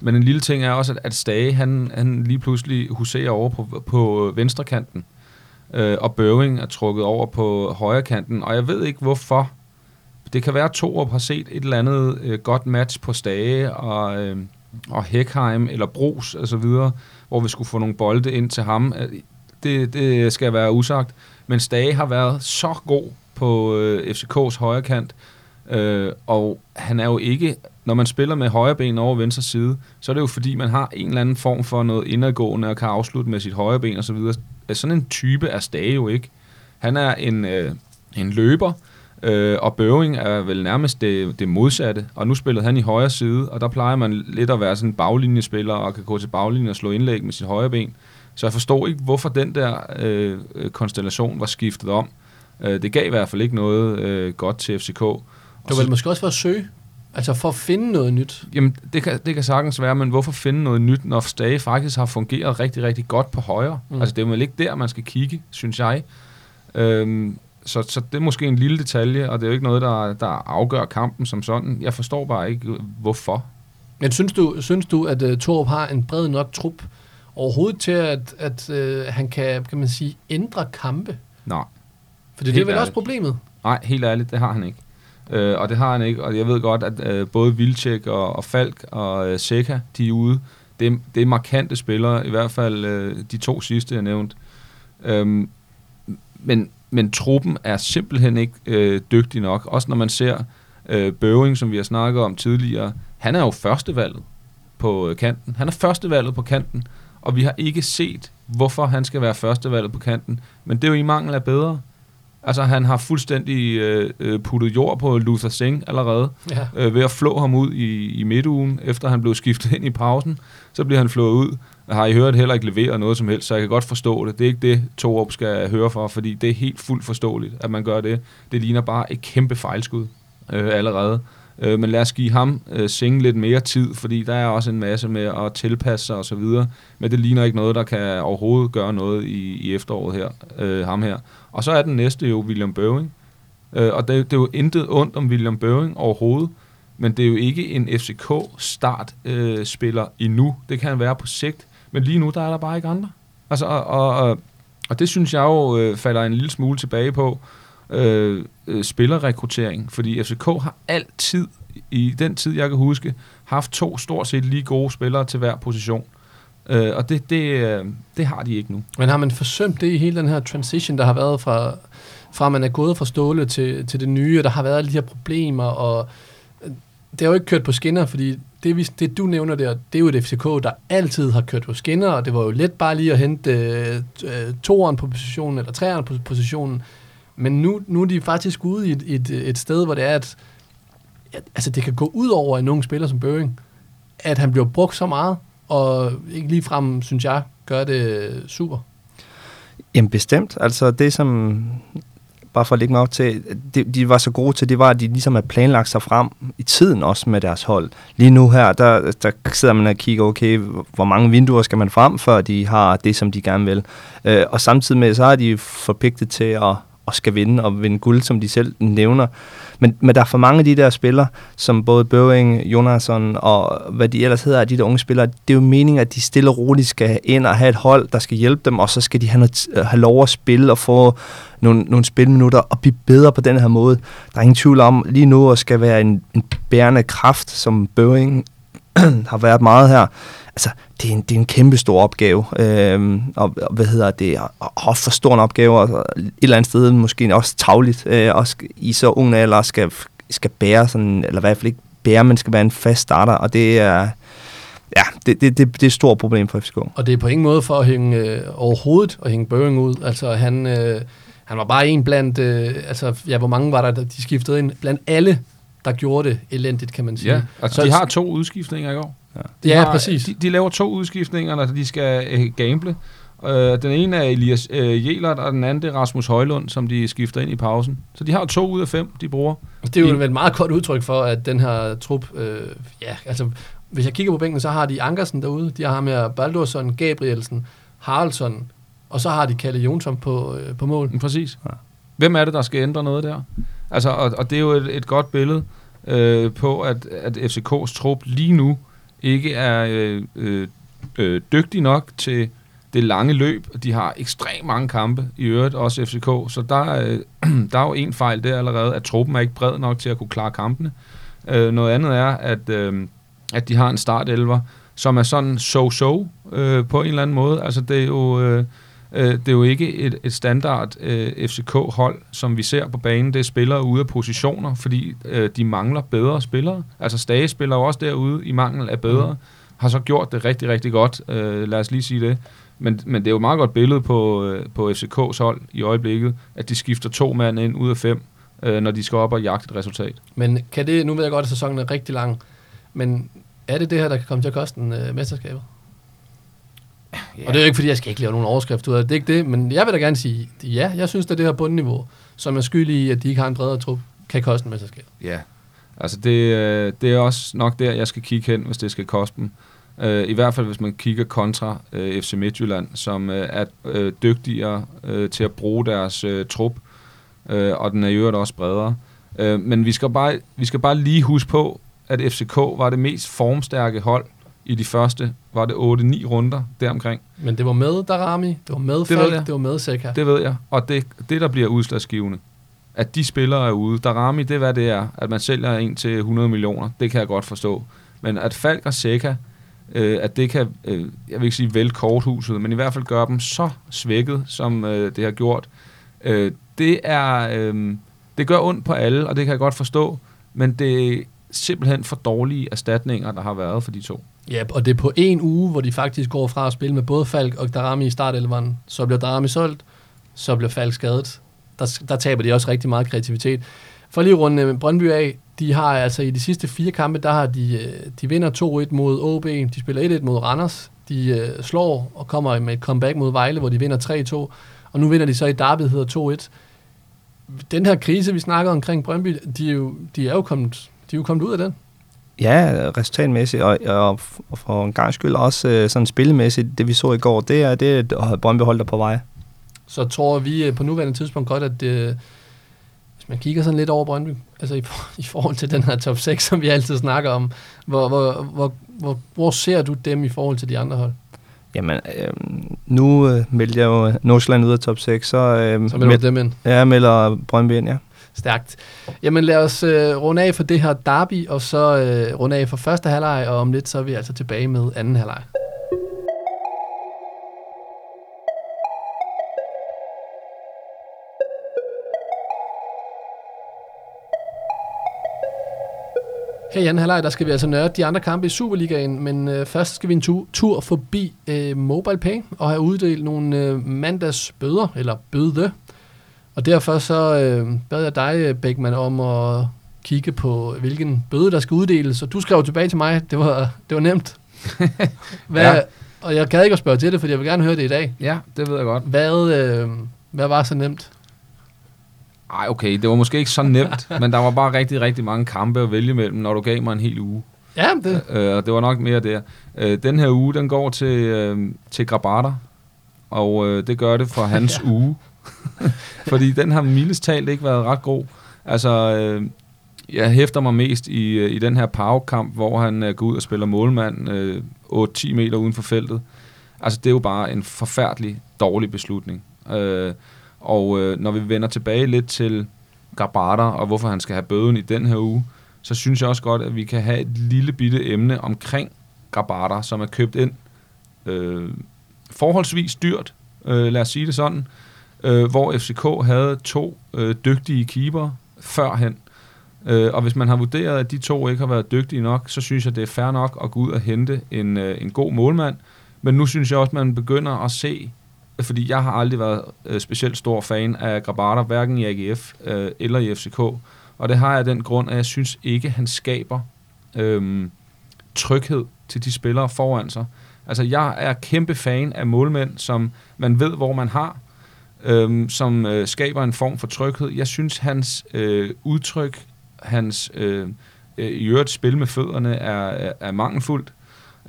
Men en lille ting er også, at, Stage, han, han lige pludselig huserer over på, på venstre kanten, øh, og Børing er trukket over på højre kanten, og jeg ved ikke hvorfor. Det kan være, at Torup har set et eller andet øh, godt match på Stage og, øh, og Heckheim eller Bros og så videre, hvor vi skulle få nogle bolde ind til ham. Øh, det, det skal være usagt. Men Stage har været så god på øh, FCK's højre kant, øh, og han er jo ikke når man spiller med højre ben over venstre side, så er det jo fordi, man har en eller anden form for noget indadgående og kan afslutte med sit højre ben osv. Altså, sådan en type er Stage jo ikke. Han er en, øh, en løber, øh, og Bøving er vel nærmest det, det modsatte. Og nu spillede han i højre side, og der plejer man lidt at være sådan en baglinjespiller og kan gå til baglinjen og slå indlæg med sit højre ben. Så jeg forstår ikke, hvorfor den der øh, øh, konstellation var skiftet om. Øh, det gav i hvert fald ikke noget øh, godt til FCK. Det var vel måske også for at søge Altså for at finde noget nyt? Jamen, det kan, det kan sagtens være, men hvorfor finde noget nyt, når Stage faktisk har fungeret rigtig, rigtig godt på højre? Mm. Altså, det er jo ikke der, man skal kigge, synes jeg. Øhm, så, så det er måske en lille detalje, og det er jo ikke noget, der, der afgør kampen som sådan. Jeg forstår bare ikke, hvorfor. Men synes du, synes du at uh, Torup har en bred nok trup overhovedet til, at, at uh, han kan, kan man sige, ændre kampe? Nej. For det, det er vel ærligt. også problemet? Nej, helt ærligt, det har han ikke. Øh, og det har han ikke, og jeg ved godt, at øh, både Vilcek og, og Falk og øh, Seca, de er ude. Det, er, det er markante spillere, i hvert fald øh, de to sidste, jeg nævnte. Øhm, men, men truppen er simpelthen ikke øh, dygtig nok. Også når man ser øh, Bøving, som vi har snakket om tidligere. Han er jo førstevalget på øh, kanten. Han er førstevalget på kanten, og vi har ikke set, hvorfor han skal være førstevalget på kanten. Men det er jo i mangel af bedre. Altså, han har fuldstændig øh, øh, puttet jord på Luther Singh allerede, ja. øh, ved at flå ham ud i, i midtugen, efter han blev skiftet ind i pausen. Så bliver han flået ud. Har I hørt heller ikke levere noget som helst, så jeg kan godt forstå det. Det er ikke det, Torup skal høre for, fordi det er helt fuldt forståeligt, at man gør det. Det ligner bare et kæmpe fejlskud øh, allerede. Øh, men lad os give ham øh, Singh lidt mere tid, fordi der er også en masse med at tilpasse sig osv. Men det ligner ikke noget, der kan overhovedet gøre noget i, i efteråret her, øh, ham her. Og så er den næste jo William Bøving. Øh, og det, det er jo intet ondt om William Bøving overhovedet, men det er jo ikke en FCK-startspiller øh, endnu. Det kan han være på sigt, men lige nu der er der bare ikke andre. Altså, og, og, og det synes jeg jo øh, falder en lille smule tilbage på øh, øh spillerrekruttering, fordi FCK har altid, i den tid jeg kan huske, haft to stort set lige gode spillere til hver position. Øh, og det, det, øh, det har de ikke nu. Men har man forsømt det i hele den her transition, der har været fra, fra man er gået fra Ståle til, til det nye, og der har været alle de her problemer, og øh, det har jo ikke kørt på skinner, fordi det, vi, det du nævner der, det er jo et FCK, der altid har kørt på skinner, og det var jo let bare lige at hente øh, øh, toeren på positionen, eller treeren på positionen, men nu, nu er de faktisk ude i et, et, et sted, hvor det er, at, at altså det kan gå ud over en ung spiller som Børing, at han bliver brugt så meget, og ikke lige frem, synes jeg, gør det super. Jamen bestemt. Altså det, som bare for at lægge mig op til, de, de var så gode til, det var, at de ligesom havde planlagt sig frem i tiden også med deres hold. Lige nu her, der, der sidder man og kigger, okay, hvor mange vinduer skal man frem, før de har det, som de gerne vil. Øh, og samtidig med, så er de forpligtet til at, at skal vinde, og vinde guld, som de selv nævner. Men, men der er for mange af de der spillere, som både Bøving, Jonasson og hvad de ellers hedder, de der unge spillere, det er jo meningen, at de stille og roligt skal ind og have et hold, der skal hjælpe dem, og så skal de have, noget, øh, have lov at spille og få nogle, nogle spilminutter og blive bedre på den her måde. Der er ingen tvivl om, lige nu at skal være en, en bærende kraft, som Bøving har været meget her. Altså, det er en, det er en kæmpe stor opgave, øh, og, og hvad hedder det, og, og for stor en opgave, og et eller andet sted måske også tagligt, øh, også i så unge alder skal, skal bære sådan, eller i hvert fald ikke bære, men skal være en fast starter, og det er, ja, det, det, det, det er et stort problem for FCK. Og det er på ingen måde for at hænge øh, overhovedet og hænge Børing ud, altså han, øh, han var bare en blandt, øh, altså ja, hvor mange var der, de skiftede ind, blandt alle, der gjorde det elendigt, kan man sige. Ja, altså så, de har to udskiftninger i går. Ja, de ja har, præcis. De, de laver to udskiftninger, når de skal øh, gamble. Øh, den ene er Elias øh, Jelert, og den anden er Rasmus Højlund, som de skifter ind i pausen. Så de har to ud af fem, de bruger. Det er jo et meget godt udtryk for, at den her trup, øh, ja, altså, hvis jeg kigger på bænken, så har de Ankersen derude, de har med Baldursson, Gabrielsen, Haraldsson, og så har de Kalle Jonsson på, øh, på mål. Præcis. Ja. Hvem er det, der skal ændre noget der? Altså, og, og det er jo et, et godt billede øh, på, at, at FCK's trup lige nu ikke er øh, øh, øh, dygtig nok til det lange løb. De har ekstremt mange kampe i øvrigt, også FCK, så der, øh, der er jo en fejl der allerede, at truppen er ikke bred nok til at kunne klare kampene. Øh, noget andet er, at, øh, at de har en startelver, som er sådan so-so øh, på en eller anden måde. Altså det er jo... Øh, Øh, det er jo ikke et, et standard øh, FCK-hold, som vi ser på banen. Det er spillere ude af positioner, fordi øh, de mangler bedre spillere. Altså Stage spiller jo også derude i mangel af bedre. Mm. Har så gjort det rigtig, rigtig godt. Øh, lad os lige sige det. Men, men det er jo et meget godt billede på, øh, på FCK's hold i øjeblikket, at de skifter to mand ind ud af fem, øh, når de skal op og jagte et resultat. Men kan det, nu ved jeg godt, at sæsonen er rigtig lang, men er det det her, der kan komme til at koste en øh, mesterskabet? Yeah. Og det er jo ikke, fordi jeg skal ikke lave nogen overskrift ud af det. Det er ikke det, men jeg vil da gerne sige, ja, jeg synes, at det her bundniveau, som er skyld i, at de ikke har en bredere trup, kan koste en mesterskab. Ja, Altså det, øh, det er også nok der, jeg skal kigge hen, hvis det skal koste dem. Øh, I hvert fald, hvis man kigger kontra øh, FC Midtjylland, som er dygtigere til at bruge deres trup, og den er i øvrigt også bredere. Men vi skal, bare, vi skal bare lige huske på, at FCK var det mest formstærke hold i de første, var det 8-9 runder deromkring. Men det var med Darami, det var med Falk, det, det var med Seca. Det ved jeg, og det, det der bliver udslagsgivende, at de spillere er ude. Darami, det er hvad det er, at man sælger en til 100 millioner, det kan jeg godt forstå. Men at Falk og Seca, øh, at det kan, øh, jeg vil ikke sige vel korthuset, men i hvert fald gøre dem så svækket, som øh, det har gjort, øh, det er, øh, det gør ondt på alle, og det kan jeg godt forstå, men det er simpelthen for dårlige erstatninger, der har været for de to. Ja, og det er på en uge, hvor de faktisk går fra at spille med både Falk og Darami i startelveren. Så bliver Darami solgt, så bliver Falk skadet. Der, der taber de også rigtig meget kreativitet. For lige rundt med øh, Brøndby af, de har altså i de sidste fire kampe, der har de, øh, de vinder 2-1 mod OB, de spiller 1-1 mod Randers, de uh, slår og kommer med et comeback mod Vejle, hvor de vinder 3-2, og nu vinder de så i Derby, hedder 2-1. Den her krise, vi snakker omkring Brøndby, de er jo, de er jo kommet, de er jo kommet ud af den. Ja, resultatmæssigt, og, og for en gang skyld også øh, sådan spillemæssigt, det vi så i går, det er, det er Brøndby holder på vej. Så tror vi øh, på nuværende tidspunkt godt, at det, hvis man kigger sådan lidt over Brøndby, altså i, i forhold til den her top 6, som vi altid snakker om, hvor, hvor, hvor, hvor, hvor ser du dem i forhold til de andre hold? Jamen, øh, nu øh, melder jeg jo Nordsjælland ud af top 6, så... Øh, så melder du dem ind? Ja, melder Brøndby ind, ja. Stærkt. Jamen lad os øh, runde af for det her derby, og så øh, runde af for første halvleg, og om lidt så er vi altså tilbage med anden halvleg. Her i anden halvleg, der skal vi altså nørde de andre kampe i Superligaen, men øh, først skal vi en tu- tur forbi øh, MobilePay og have uddelt nogle øh, mandagsbøder, eller bøde, og derfor så øh, bad jeg dig, Beckmann, om at kigge på, hvilken bøde, der skal uddeles. Og du skrev tilbage til mig, det var, det var nemt. Hvad, ja. Og jeg gad ikke at spørge til det, for jeg vil gerne høre det i dag. Ja, det ved jeg godt. Hvad, øh, hvad var så nemt? Ej, okay, det var måske ikke så nemt, men der var bare rigtig, rigtig mange kampe at vælge mellem, når du gav mig en hel uge. Ja, det. Øh, det var nok mere der. Øh, den her uge, den går til, øh, til Grabater, og øh, det gør det for hans ja. uge. Fordi den har mildest talt ikke været ret god. Altså, øh, jeg hæfter mig mest i, øh, i den her Pau-kamp, hvor han øh, går ud og spiller målmand øh, 8-10 meter uden for feltet. Altså, det er jo bare en forfærdelig dårlig beslutning. Øh, og øh, når vi vender tilbage lidt til Garbata, og hvorfor han skal have bøden i den her uge, så synes jeg også godt, at vi kan have et lille bitte emne omkring Garbata, som er købt ind øh, forholdsvis dyrt, øh, lad os sige det sådan, øh, hvor FCK havde to øh, dygtige keeper førhen. Øh, og hvis man har vurderet, at de to ikke har været dygtige nok, så synes jeg, det er fair nok at gå ud og hente en, øh, en god målmand. Men nu synes jeg også, at man begynder at se, fordi jeg har aldrig været øh, specielt stor fan af Grabata, hverken i AGF øh, eller i FCK. Og det har jeg den grund, at jeg synes ikke, han skaber øh, tryghed til de spillere foran sig. Altså, jeg er kæmpe fan af målmænd, som man ved, hvor man har, øhm, som øh, skaber en form for tryghed. Jeg synes, hans øh, udtryk, hans øh, øh, i øvrigt spil med fødderne er, er, er mangelfuldt.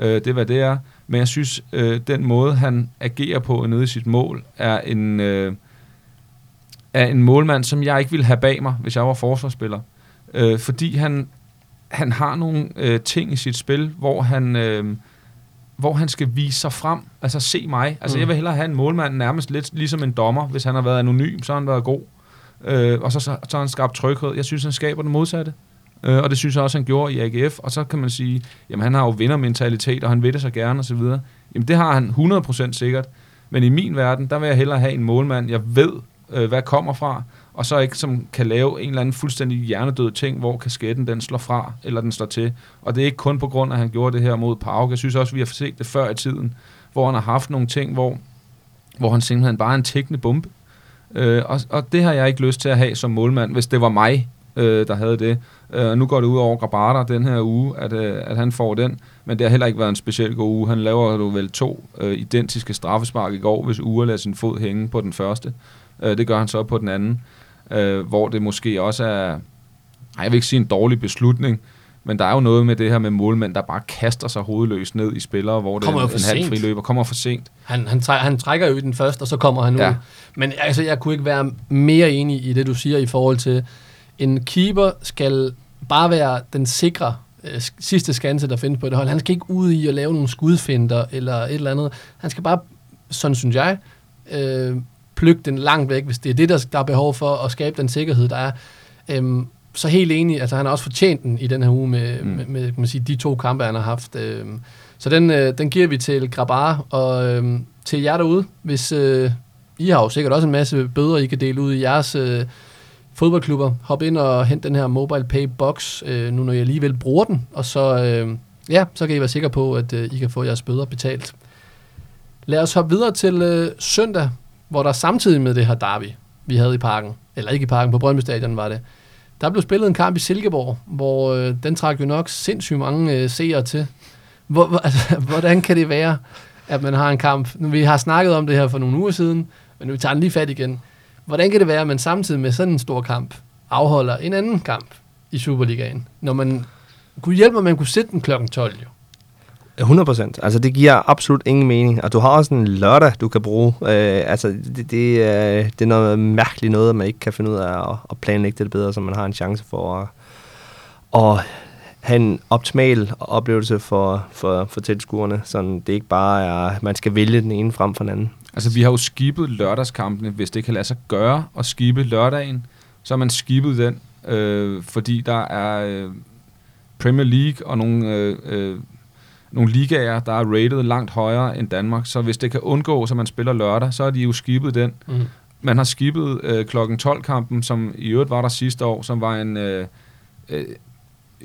Øh, det er, hvad det er. Men jeg synes, øh, den måde, han agerer på nede i sit mål, er en, øh, er en målmand, som jeg ikke ville have bag mig, hvis jeg var forsvarsspiller. Øh, fordi han, han har nogle øh, ting i sit spil, hvor han... Øh, hvor han skal vise sig frem, altså se mig. Altså mm. jeg vil hellere have en målmand nærmest lidt ligesom en dommer. Hvis han har været anonym, så har han været god. Øh, og så, så, så har han skabt tryghed. Jeg synes, han skaber det modsatte. Øh, og det synes jeg også, han gjorde i AGF. Og så kan man sige, jamen han har jo vindermentalitet, og han vil det så gerne osv. Jamen det har han 100% sikkert. Men i min verden, der vil jeg hellere have en målmand, jeg ved, øh, hvad kommer fra, og så ikke som kan lave en eller anden fuldstændig hjernedød ting, hvor kasketten den slår fra, eller den slår til. Og det er ikke kun på grund af, at han gjorde det her mod Pauk. Jeg synes også, vi har set det før i tiden, hvor han har haft nogle ting, hvor, hvor han simpelthen bare er en tækkende bombe. Øh, og, og det har jeg ikke lyst til at have som målmand, hvis det var mig, øh, der havde det. Øh, nu går det ud over Grabater den her uge, at, øh, at han får den. Men det har heller ikke været en speciel god uge. Han laver jo vel to øh, identiske straffespark i går, hvis Ure lader sin fod hænge på den første. Øh, det gør han så på den anden øh, hvor det måske også er, jeg vil ikke sige en dårlig beslutning, men der er jo noget med det her med målmænd, der bare kaster sig hovedløst ned i spillere, hvor det er en, en halv friløber. Kommer for sent. Han, han, træ, han trækker jo i den første, og så kommer han ja. ud. Men altså, jeg kunne ikke være mere enig i det, du siger i forhold til, en keeper skal bare være den sikre øh, sidste skanse, der findes på det hold. Han skal ikke ud i at lave nogle skudfinder eller et eller andet. Han skal bare, sådan synes jeg, øh, plukke den langt væk, hvis det er det, der, der er behov for at skabe den sikkerhed, der er. Øhm, så helt enig, altså han har også fortjent den i den her uge med, mm. med, med kan man sige, de to kampe, han har haft. Øhm, så den, øh, den giver vi til Grabar, og øh, til jer derude, hvis øh, I har jo sikkert også en masse bøder, I kan dele ud i jeres øh, fodboldklubber. Hop ind og hent den her Mobile Pay Box, øh, nu når jeg alligevel bruger den, og så, øh, ja, så kan I være sikre på, at øh, I kan få jeres bøder betalt. Lad os hoppe videre til øh, søndag, hvor der samtidig med det her derby, vi havde i parken, eller ikke i parken, på Brøndby Stadion var det, der blev spillet en kamp i Silkeborg, hvor øh, den trak jo nok sindssygt mange øh, seere til. Hvor, altså, hvordan kan det være, at man har en kamp? Nu, vi har snakket om det her for nogle uger siden, men nu vi tager den lige fat igen. Hvordan kan det være, at man samtidig med sådan en stor kamp afholder en anden kamp i Superligaen? Når man kunne hjælpe at man kunne sætte den klokken 12 jo. 100%. Altså, det giver absolut ingen mening. Og du har også en lørdag, du kan bruge. Øh, altså, det, det, øh, det er noget mærkeligt noget, at man ikke kan finde ud af at, at planlægge det bedre, så man har en chance for at, at have en optimal oplevelse for, for, for tilskuerne. Så det ikke bare er, at man skal vælge den ene frem for den anden. Altså, vi har jo skibet lørdagskampene, hvis det kan lade sig gøre at skibe lørdagen, så har man skibet den, øh, fordi der er øh, Premier League og nogle... Øh, øh, nogle ligaer, der er rated langt højere end Danmark. Så hvis det kan undgå, at man spiller lørdag, så er de jo skibet den. Mm. Man har skibet øh, klokken 12-kampen, som i øvrigt var der sidste år, som var en, øh, øh,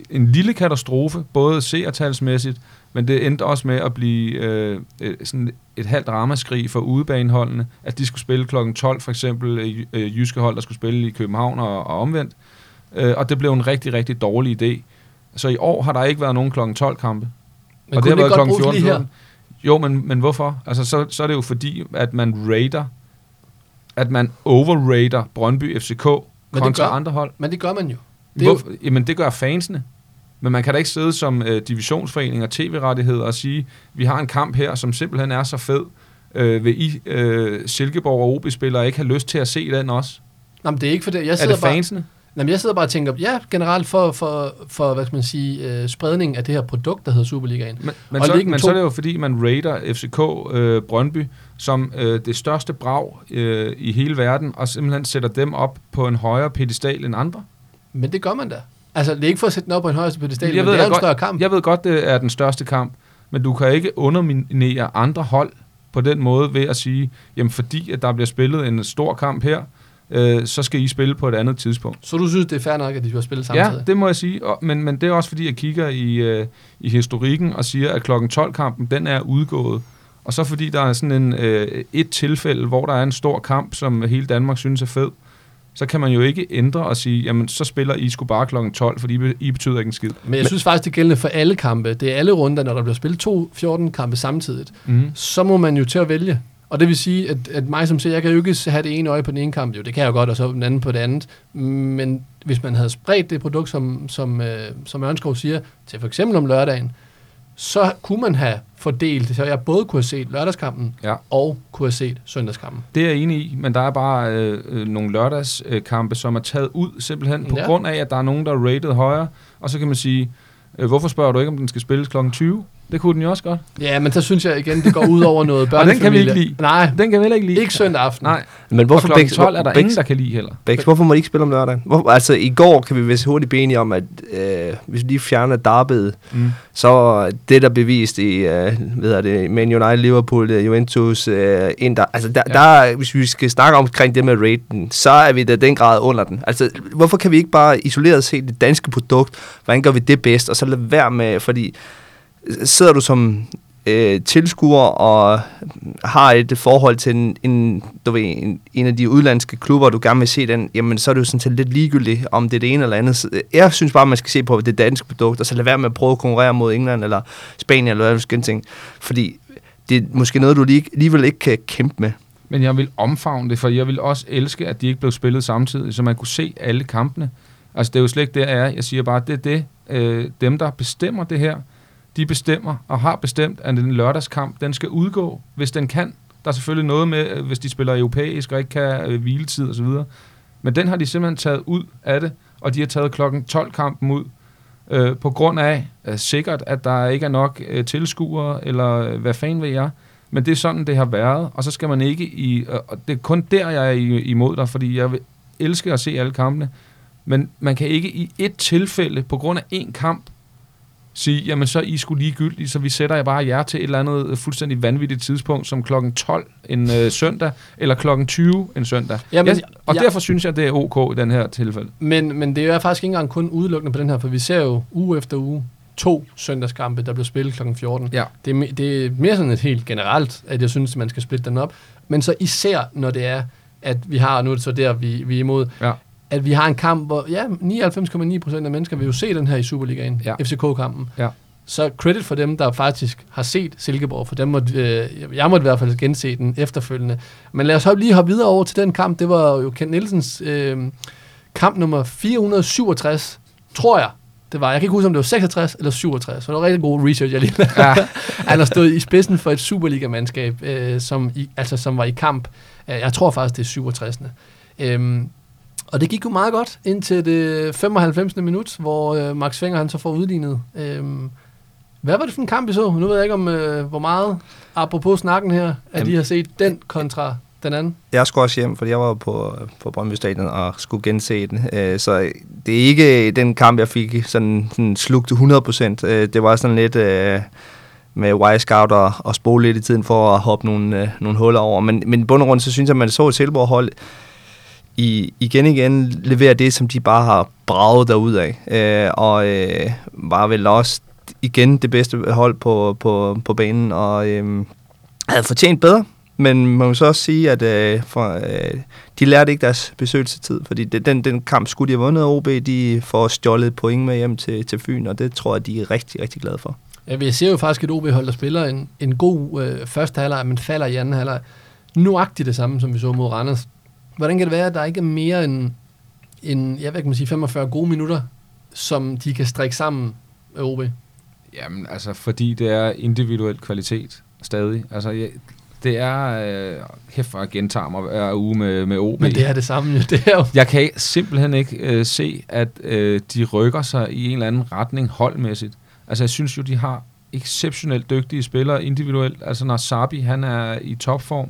en lille katastrofe, både seertalsmæssigt, men det endte også med at blive øh, øh, sådan et halvt ramaskrig for udebaneholdene, at de skulle spille klokken 12, for eksempel øh, jyske hold, der skulle spille i København og, og omvendt. Øh, og det blev en rigtig, rigtig dårlig idé. Så i år har der ikke været nogen klokken 12 kampe. Men og det har været klokken 14. Lige her? Jo, men, men hvorfor? Altså, så, så er det jo fordi, at man rater, at man overrater Brøndby FCK men kontra gør, andre hold. Men det gør man jo. Det Hvor, jo... Jamen, det gør fansene. Men man kan da ikke sidde som uh, divisionsforening og tv-rettigheder og sige, vi har en kamp her, som simpelthen er så fed. Uh, vil I, uh, Silkeborg og OB-spillere, ikke have lyst til at se den også? Nej, men det er ikke for det. Jeg sidder er det fansene? Bare, Jamen, jeg sidder bare og tænker, ja, generelt for, for, for hvad skal man sige, uh, spredning af det her produkt, der hedder Superligaen. Men, men, så, men to... så er det jo, fordi man rater FCK uh, Brøndby som uh, det største brag uh, i hele verden, og simpelthen sætter dem op på en højere pedestal end andre. Men det gør man da. Altså, det er ikke for at sætte den op på en højere pedestal, jeg men ved, det er en større kamp. Jeg ved godt, det er den største kamp, men du kan ikke underminere andre hold på den måde ved at sige, jamen fordi at der bliver spillet en stor kamp her, øh, så skal I spille på et andet tidspunkt. Så du synes, det er fair nok, at de skal spille samtidig? Ja, det må jeg sige. Og, men, men det er også fordi, jeg kigger i, øh, i historikken og siger, at klokken 12-kampen, den er udgået. Og så fordi der er sådan en, øh, et tilfælde, hvor der er en stor kamp, som hele Danmark synes er fed, så kan man jo ikke ændre og sige, jamen så spiller I sgu bare klokken 12, fordi I betyder ikke en skid. Men jeg synes faktisk, det er gældende for alle kampe. Det er alle runder, når der bliver spillet to 14 kampe samtidigt. Mm. Så må man jo til at vælge. Og det vil sige, at, at mig som siger, jeg kan jo ikke have det ene øje på den ene kamp, jo det kan jeg jo godt, og så den anden på det andet. Men hvis man havde spredt det produkt, som, som, øh, som Ørnskov siger, til for eksempel om lørdagen, så kunne man have fordelt, så jeg både kunne have set lørdagskampen ja. og kunne have set søndagskampen. Det er jeg enig i, men der er bare øh, øh nogle lørdagskampe, som er taget ud simpelthen på ja. grund af, at der er nogen, der er rated højere, og så kan man sige, øh, hvorfor spørger du ikke, om den skal spilles kl. 20? Det kunne den jo også godt. Ja, men så synes jeg igen, det går ud over noget børnefamilie. og den kan vi ikke lide. Nej. Den kan vi heller ikke lide. Ikke søndag aften. Nej. Men hvorfor og kl. 12 er der Bæks, ingen, der kan lide heller. Bæks, hvorfor må de ikke spille om lørdagen? Hvor, altså, i går kan vi vist hurtigt blive enige om, at øh, hvis vi lige fjerner Darbyet, mm. så det, der bevist i, øh, ved det, Man United, Liverpool, uh, Juventus, øh, Inter, altså der, ja. der, hvis vi skal snakke omkring det med raten, så er vi da den grad under den. Altså, hvorfor kan vi ikke bare isoleret se det danske produkt? Hvordan gør vi det bedst? Og så lade være med, fordi sidder du som øh, tilskuer og har et forhold til en, en, du ved, en, en af de udlandske klubber, du gerne vil se den, jamen så er det jo sådan set lidt ligegyldigt, om det er det ene eller andet. Øh, jeg synes bare, man skal se på det danske produkt, og så lade være med at prøve at konkurrere mod England eller Spanien eller hvad du ting. Fordi det er måske noget, du lige, alligevel ikke kan kæmpe med. Men jeg vil omfavne det, for jeg vil også elske, at de ikke blev spillet samtidig, så man kunne se alle kampene. Altså, det er jo slet ikke det, jeg er. Jeg siger bare, det er det. Øh, dem, der bestemmer det her, de bestemmer og har bestemt, at den lørdagskamp, den skal udgå, hvis den kan. Der er selvfølgelig noget med, øh, hvis de spiller europæisk og ikke kan øh, hviletid osv., men den har de simpelthen taget ud af det, og de har taget klokken 12-kampen ud, øh, på grund af øh, sikkert, at der ikke er nok øh, tilskuere, eller øh, hvad fanden ved jeg. Men det er sådan, det har været, og så skal man ikke i... Øh, og det er kun der, jeg er imod dig, fordi jeg vil elske at se alle kampene, men man kan ikke i et tilfælde, på grund af en kamp, sige, jamen så er I skulle ligegyldige, så vi sætter jer bare jer til et eller andet fuldstændig vanvittigt tidspunkt, som klokken 12 en øh, søndag, eller klokken 20 en søndag. Jamen, jeg, og ja. derfor synes jeg, det er ok i den her tilfælde. Men, men det er faktisk ikke engang kun udelukkende på den her, for vi ser jo uge efter uge to søndagskampe, der bliver spillet klokken 14. Ja. Det, er, det er mere sådan et helt generelt, at jeg synes, at man skal splitte den op. Men så især, når det er, at vi har, nu er det så der, vi, vi er imod, ja at vi har en kamp, hvor ja, 99,9 procent af mennesker vil jo se den her i Superligaen, ja. FCK-kampen. Ja. Så credit for dem, der faktisk har set Silkeborg, for dem måtte, øh, jeg måtte i hvert fald gense den efterfølgende. Men lad os lige hoppe videre over til den kamp. Det var jo Kent Nielsens øh, kamp nummer 467, tror jeg. Det var, jeg kan ikke huske, om det var 66 eller 67, så det var rigtig god research, jeg lige ja. Han har stået i spidsen for et Superliga-mandskab, øh, som, i, altså, som var i kamp. Jeg tror faktisk, det er 67. Øhm, og det gik jo meget godt indtil det 95. minut, hvor øh, Max Fenger han så får udlignet. Øhm, hvad var det for en kamp, I så? Nu ved jeg ikke om, øh, hvor meget, apropos snakken her, at Jamen, I har set den kontra den anden. Jeg skulle også hjem, fordi jeg var på, på Brøndby Stadion og skulle gense den. Øh, så det er ikke den kamp, jeg fik sådan, sådan slugt 100 procent. Øh, det var sådan lidt... Øh, med Y-Scout og, og spole lidt i tiden for at hoppe nogle, øh, nogle huller over. Men, men i bund og grund, så synes jeg, at man så et Silborg hold i, igen igen leverer det, som de bare har braget derud af. Øh, og øh, var vel også igen det bedste hold på, på, på banen, og øh, havde fortjent bedre. Men man må så også sige, at øh, for, øh, de lærte ikke deres besøgelsestid, fordi det, den, den kamp skulle de have vundet, OB de får stjålet point med hjem til, til Fyn, og det tror jeg, de er rigtig, rigtig glade for. Ja, vi ser jo faktisk et OB-hold, der spiller en, en god øh, første halvleg, men falder i anden halvleg. Nuagtigt det samme, som vi så mod Randers. Hvordan kan det være, at der ikke er mere end, end jeg ved ikke, man sige, 45 gode minutter, som de kan strække sammen med OB? Jamen, altså, fordi det er individuel kvalitet stadig. Altså, jeg, det er... Øh, hæft for at gentage mig hver uge med, med OB. Men det er det samme, jo. Det er jo. Jeg kan simpelthen ikke øh, se, at øh, de rykker sig i en eller anden retning holdmæssigt. Altså, jeg synes jo, de har exceptionelt dygtige spillere individuelt. Altså, når Sabi, han er i topform,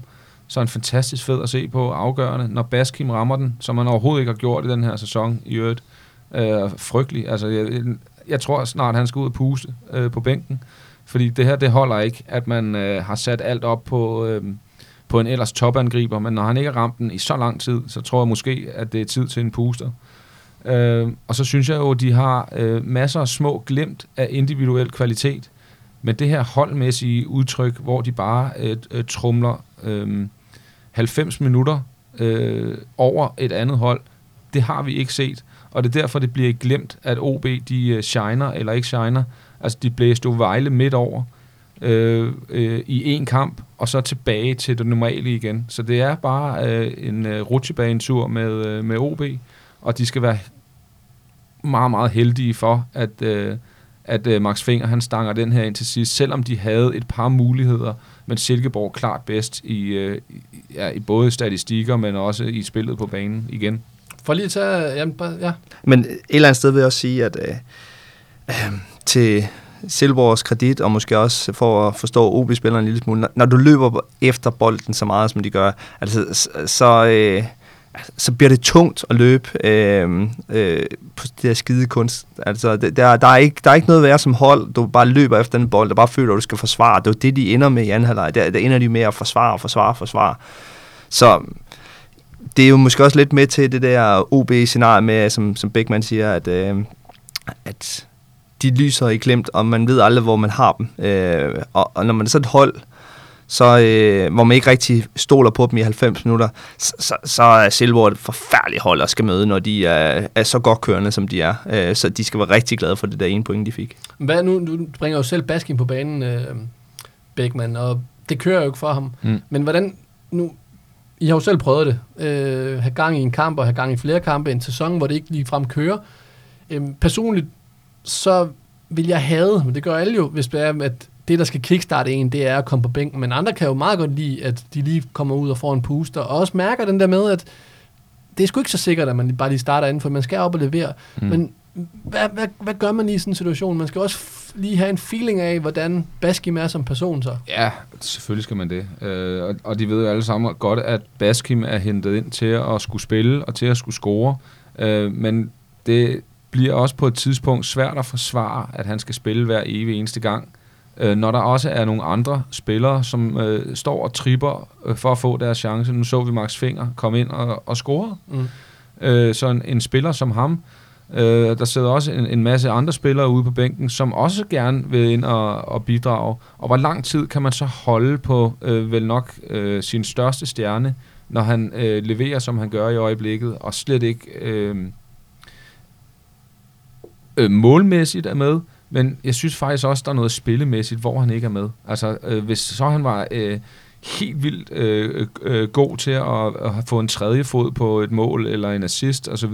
så er han fantastisk fed at se på afgørende. Når Baskim rammer den, som han overhovedet ikke har gjort i den her sæson i øvrigt, øh, frygtelig. Altså, jeg, jeg tror snart, han skal ud og puste øh, på bænken, fordi det her, det holder ikke, at man øh, har sat alt op på, øh, på en ellers topangriber, men når han ikke har ramt den i så lang tid, så tror jeg måske, at det er tid til en puster. Øh, og så synes jeg jo, at de har øh, masser af små glimt af individuel kvalitet, men det her holdmæssige udtryk, hvor de bare øh, øh, trumler øh, 90 minutter øh, over et andet hold, det har vi ikke set. Og det er derfor, det bliver glemt, at OB de øh, shiner eller ikke shiner. Altså, de blæste jo Vejle midt over øh, øh, i en kamp, og så tilbage til det normale igen. Så det er bare øh, en øh, rutsjebanetur med, øh, med OB, og de skal være meget, meget heldige for, at, øh, at øh, Max Finger han stanger den her ind til sidst, selvom de havde et par muligheder, men Silkeborg klart bedst i, øh, ja, i både statistikker, men også i spillet på banen igen. For lige at tage... Jamen, ja. Men et eller andet sted vil jeg også sige, at øh, øh, til Silborgs kredit, og måske også for at forstå OB-spilleren en lille smule, når, når du løber efter bolden så meget, som de gør, altså, så... Øh, så bliver det tungt at løbe øh, øh, på det der skide kunst. Altså, det, der, der, er ikke, der er ikke noget værre som hold. Du bare løber efter den bold, der bare føler, at du skal forsvare. Det er det, de ender med i anden halvleg. Der, der ender de med at forsvare, forsvare, forsvare. Så det er jo måske også lidt med til det der OB-scenarie med, som, som Beckmann siger, at, øh, at de lyser i glemt, og man ved aldrig, hvor man har dem. Øh, og, og når man er så et hold, så, øh, hvor man ikke rigtig stoler på dem i 90 minutter, så, så, så er Silver et forfærdeligt hold at skal møde, når de er, er så godt kørende, som de er. Øh, så de skal være rigtig glade for det der ene point, de fik. Hvad nu? Du bringer jo selv Baskin på banen, øh, Beckmann, og det kører jo ikke for ham. Mm. Men hvordan nu... I har jo selv prøvet det. Øh, have gang i en kamp og have gang i flere kampe. En sæson, hvor det ikke lige frem kører. Øh, personligt, så vil jeg have, men det gør alle jo, hvis det er, at det, der skal kickstarte en, det er at komme på bænken. Men andre kan jo meget godt lide, at de lige kommer ud og får en puster, og også mærker den der med, at det er sgu ikke så sikkert, at man bare lige starter inden, for man skal op og levere. Mm. Men hvad, hvad, hvad gør man i sådan en situation? Man skal også lige have en feeling af, hvordan Baskim er som person så. Ja, selvfølgelig skal man det. Øh, og, og de ved jo alle sammen godt, at Baskim er hentet ind til at skulle spille og til at skulle score. Øh, men det bliver også på et tidspunkt svært at forsvare, at han skal spille hver evig eneste gang. Øh, når der også er nogle andre spillere, som øh, står og tripper øh, for at få deres chance. Nu så vi Max Finger komme ind og, og score. Mm. Øh, så en, en spiller som ham, Øh, der sidder også en, en masse andre spillere ude på bænken, som også gerne vil ind og, og bidrage. Og hvor lang tid kan man så holde på øh, vel nok øh, sin største stjerne, når han øh, leverer, som han gør i øjeblikket, og slet ikke øh, øh, målmæssigt er med, men jeg synes faktisk også, der er noget spillemæssigt, hvor han ikke er med. Altså, øh, hvis så han var øh, helt vildt øh, øh, god til at, at få en tredje fod på et mål, eller en assist osv.,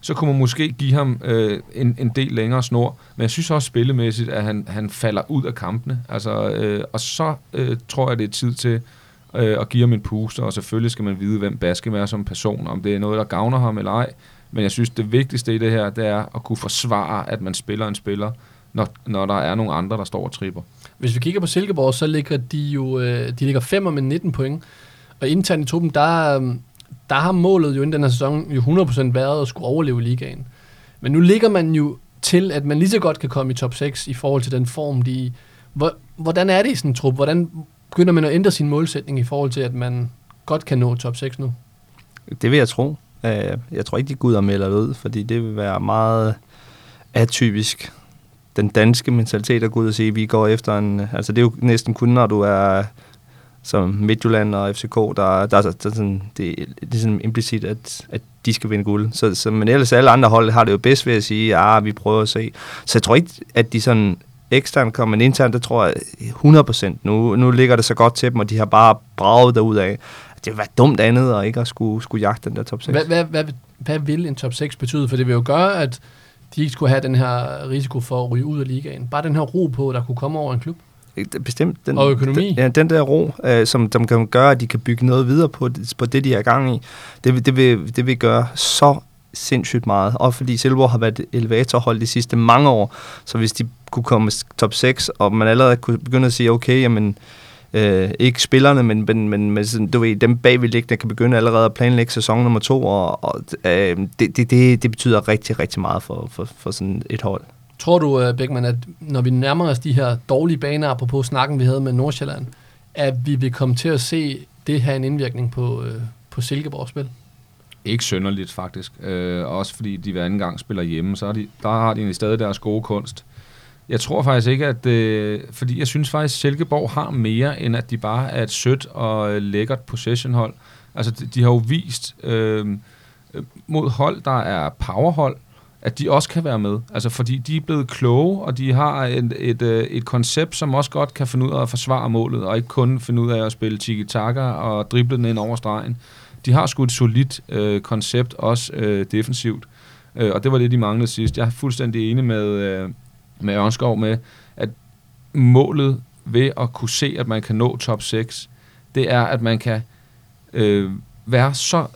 så kunne man måske give ham øh, en, en del længere snor. Men jeg synes også spillemæssigt, at han, han falder ud af kampene. Altså, øh, og så øh, tror jeg, det er tid til øh, at give ham en puster, og selvfølgelig skal man vide, hvem Baskem er som person, om det er noget, der gavner ham eller ej. Men jeg synes, det vigtigste i det her, det er at kunne forsvare, at man spiller en spiller, når, når der er nogle andre, der står og tripper. Hvis vi kigger på Silkeborg, så ligger de jo øh, de ligger 5 med 19 point. Og internt i truppen, der, øh, der har målet jo inden den her sæson jo 100% været at skulle overleve ligaen. Men nu ligger man jo til, at man lige så godt kan komme i top 6 i forhold til den form, de Hvordan er det i sådan en trup? Hvordan begynder man at ændre sin målsætning i forhold til, at man godt kan nå top 6 nu? Det vil jeg tro. Øh, jeg tror ikke, de går ud og melder ud, fordi det vil være meget atypisk den danske mentalitet at gå ud og sige, at vi går efter en... Altså det er jo næsten kun, når du er som Midtjylland og FCK, der, der, der, der sådan, det, det er sådan implicit, at, at de skal vinde guld. Så, så, men ellers alle andre hold har det jo bedst ved at sige, at ah, vi prøver at se. Så jeg tror ikke, at de sådan eksternt kommer, men internt, der tror jeg 100%. Nu, nu ligger det så godt til dem, og de har bare braget derud af. Det var være dumt andet, og ikke at skulle, skulle jagte den der top 6. Hvad, hvad, hvad, hvad vil en top 6 betyde? For det vil jo gøre, at de ikke skulle have den her risiko for at ryge ud af ligaen. Bare den her ro på, der kunne komme over en klub. Bestemt. Den, og økonomi. Den, ja, den der ro, øh, som, som kan gøre, at de kan bygge noget videre på, på det, de er gang i, det, det, vil, det vil gøre så sindssygt meget. Og fordi Silver har været elevatorhold de sidste mange år, så hvis de kunne komme top 6, og man allerede kunne begynde at sige, okay, jamen, øh, ikke spillerne, men, men, men, men sådan, du ved, dem bagvedliggende kan begynde allerede at planlægge sæson nummer to, og, og øh, det, det, det, det betyder rigtig, rigtig meget for, for, for sådan et hold. Tror du, uh, Beckmann, at når vi nærmer os de her dårlige baner, apropos snakken, vi havde med Nordsjælland, at vi vil komme til at se det have en indvirkning på, uh, på Silkeborgs spil? Ikke sønderligt, faktisk. Uh, også fordi de hver anden gang spiller hjemme, så har de, der har de stadig deres gode kunst. Jeg tror faktisk ikke, at... Øh, fordi jeg synes faktisk, at Silkeborg har mere, end at de bare er et sødt og øh, lækkert possession-hold. Altså, de, de har jo vist øh, mod hold, der er powerhold, at de også kan være med. Altså fordi de er blevet kloge, og de har et, et, øh, et koncept, som også godt kan finde ud af at forsvare målet, og ikke kun finde ud af at spille tiki-taka og drible den ind over stregen. De har sgu et solidt øh, koncept, også øh, defensivt. Øh, og det var det, de manglede sidst. Jeg er fuldstændig enig med, øh, med Ørnskov med, at målet ved at kunne se, at man kan nå top 6, det er, at man kan øh, være så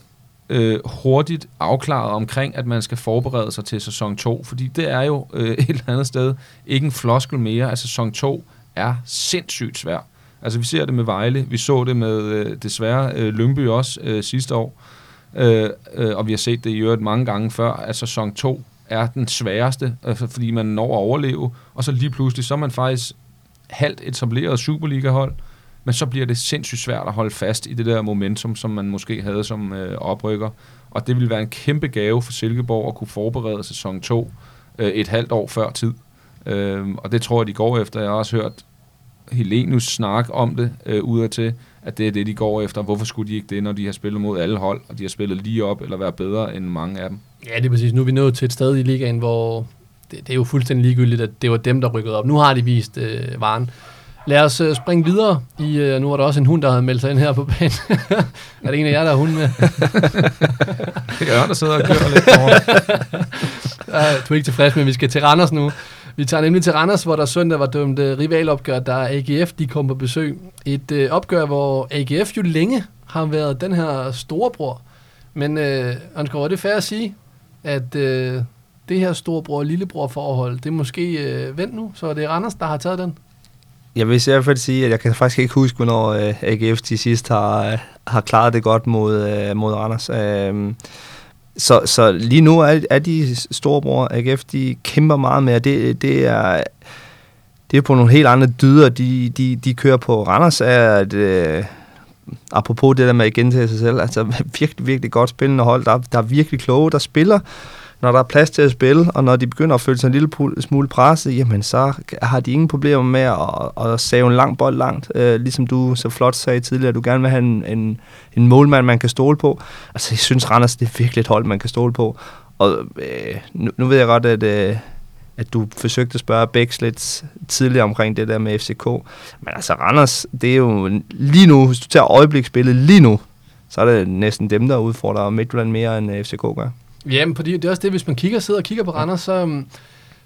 øh, hurtigt afklaret omkring, at man skal forberede sig til sæson 2, fordi det er jo øh, et eller andet sted ikke en floskel mere, at sæson 2 er sindssygt svær. Altså vi ser det med Vejle, vi så det med øh, desværre øh, Lyngby også øh, sidste år, øh, øh, og vi har set det i øvrigt mange gange før, at sæson 2 er den sværeste, altså, fordi man når at overleve, og så lige pludselig, så er man faktisk halvt etableret Superliga-hold, men så bliver det sindssygt svært at holde fast i det der momentum, som man måske havde som øh, oprykker. Og det vil være en kæmpe gave for Silkeborg at kunne forberede sæson 2 øh, et halvt år før tid. Øh, og det tror jeg, de går efter. Jeg har også hørt Helenius snakke om det øh, udadtil, at det er det, de går efter. Hvorfor skulle de ikke det, når de har spillet mod alle hold, og de har spillet lige op, eller være bedre end mange af dem? Ja, det er præcis. Nu er vi nået til et sted i ligaen, hvor det, det er jo fuldstændig ligegyldigt, at det var dem, der rykkede op. Nu har de vist øh, varen. Lad os uh, springe videre. I, uh, nu var der også en hund, der havde meldt sig ind her på banen. er det en af jer, der har hund med? det er der sidder og kører lidt over. uh, du er ikke tilfreds med, at vi skal til Randers nu. Vi tager nemlig til Randers, hvor der søndag var dømt øh, rivalopgør, der AGF de kom på besøg. Et øh, opgør, hvor AGF jo længe har været den her storebror. Men øh, Ansgar, er det fair at sige, at øh, det her storebror- og lillebror forhold, det er måske øh, vendt nu, så det er Randers, der har taget den? Jeg vil i hvert fald sige, at jeg kan faktisk ikke huske, hvornår øh, AGF til sidst har, øh, har klaret det godt mod, øh, mod Randers. Øh, så, så lige nu er, er de storebror AGF, de kæmper meget med, det, det er det er på nogle helt andre dyder, de, de, de kører på. Randers er at, øh, apropos det der med at gentage sig selv, altså virkelig, virkelig godt spillende hold, der, der er virkelig kloge, der spiller, når der er plads til at spille, og når de begynder at føle sig en lille smule presset, jamen så har de ingen problemer med at, at save en lang bold langt. Øh, ligesom du så flot sagde tidligere, at du gerne vil have en, en, en målmand, man kan stole på. Altså jeg synes, Randers det er virkelig et hold, man kan stole på. Og øh, nu, nu ved jeg godt, at... Øh, at du forsøgte at spørge Bæks lidt tidligere omkring det der med FCK. Men altså Randers, det er jo lige nu, hvis du tager øjebliksspillet lige nu, så er det næsten dem, der udfordrer Midtjylland mere end FCK gør. Jamen, fordi det er også det, hvis man kigger, sidder og kigger på Randers, så um,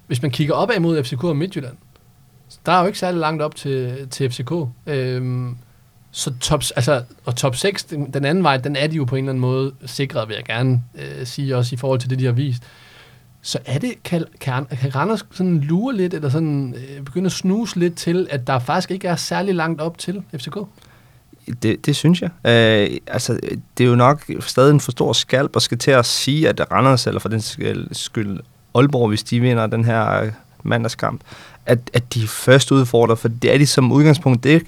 hvis man kigger opad mod FCK og Midtjylland, der er jo ikke særlig langt op til, til FCK. Øhm, så top, altså, og top 6, den, den anden vej, den er de jo på en eller anden måde sikret, vil jeg gerne øh, sige, også i forhold til det, de har vist. Så er det, kan, kan, kan Randers sådan lure lidt, eller sådan øh, begynde at snuse lidt til, at der faktisk ikke er særlig langt op til FCK? Det, det synes jeg. Øh, altså, det er jo nok stadig en for stor skalp og skal til at sige, at Randers, eller for den skyld Aalborg, hvis de vinder den her øh, mandagskamp, at, at de først udfordrer, for det er de som udgangspunkt ikke,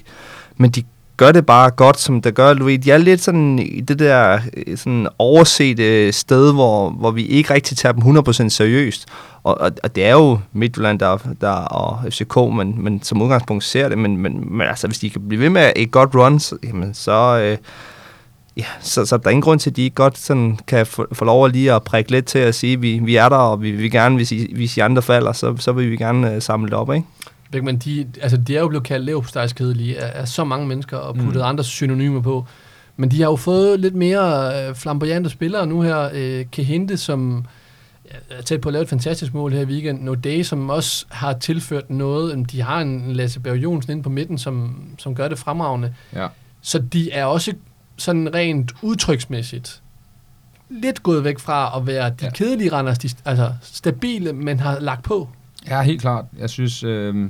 men de gør det bare godt, som der gør. Du ved, de er lidt sådan i det der øh, sådan oversete øh, sted, hvor, hvor vi ikke rigtig tager dem 100% seriøst. Og, og, og det er jo Midtjylland der, der, og FCK, men, men som udgangspunkt ser det. Men, men, men altså, hvis de kan blive ved med et godt run, så, jamen, så, øh, ja, så, så der er ingen grund til, at de ikke godt sådan, kan få, få lov at lige at prikke lidt til at sige, at vi, vi er der, og vi vil gerne, hvis I, hvis I andre falder, så, så vil vi gerne øh, samle det op, ikke? Men de, altså, de er jo blevet kaldt leverpostejskedelige af, af så mange mennesker og puttet mm. andre synonymer på. Men de har jo fået lidt mere øh, flamboyante spillere nu her. Øh, Kehinde, som er tæt på at lave et fantastisk mål her i weekenden. Nodé, som også har tilført noget. De har en Lasse Berg Jonsen inde på midten, som, som gør det fremragende. Ja. Så de er også sådan rent udtryksmæssigt lidt gået væk fra at være de ja. kedelige Randers, de, altså stabile, men har lagt på. Ja, helt klart. Jeg synes, øh,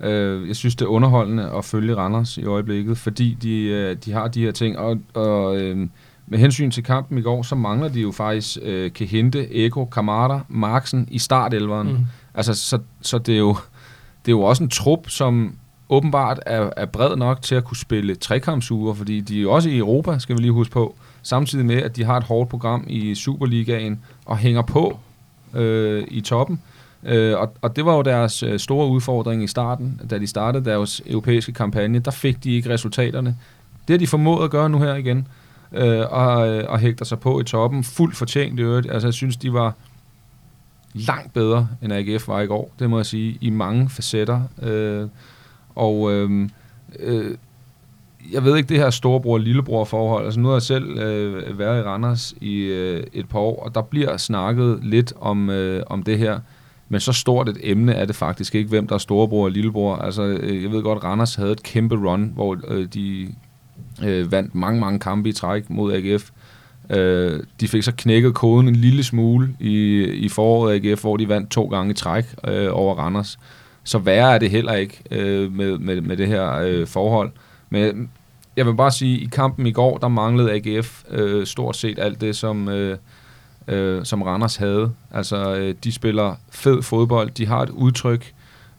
øh, jeg synes det er underholdende at følge Randers i øjeblikket, fordi de, øh, de har de her ting. Og, og øh, med hensyn til kampen i går, så mangler de jo faktisk øh, Kehente, Eko, Kamada, Marksen i startelveren. Mm. Altså, så, så det, er jo, det er jo også en trup, som åbenbart er, er bred nok til at kunne spille trekampsuger, fordi de er jo også i Europa, skal vi lige huske på, samtidig med, at de har et hårdt program i Superligaen og hænger på øh, i toppen. Øh, og, og det var jo deres øh, store udfordring i starten, da de startede deres europæiske kampagne. Der fik de ikke resultaterne. Det har de formået at gøre nu her igen, øh, og, øh, og hægter sig på i toppen. Fuldt fortjent i øvrigt. Altså, jeg synes, de var langt bedre, end AGF var i går, det må jeg sige, i mange facetter. Øh, og øh, øh, jeg ved ikke det her storebror-lillebror forhold. Altså nu har jeg selv øh, været i Randers i øh, et par år, og der bliver snakket lidt om, øh, om det her. Men så stort et emne er det faktisk ikke, hvem der er storebror og lillebror. Altså, øh, jeg ved godt, Randers havde et kæmpe run, hvor øh, de øh, vandt mange, mange kampe i træk mod AGF. Øh, de fik så knækket koden en lille smule i, i foråret AGF, hvor de vandt to gange i træk øh, over Randers. Så værre er det heller ikke øh, med, med, med det her øh, forhold. Men jeg vil bare sige, at i kampen i går, der manglede AGF øh, stort set alt det, som... Øh, øh, som Randers havde. Altså, øh, de spiller fed fodbold, de har et udtryk.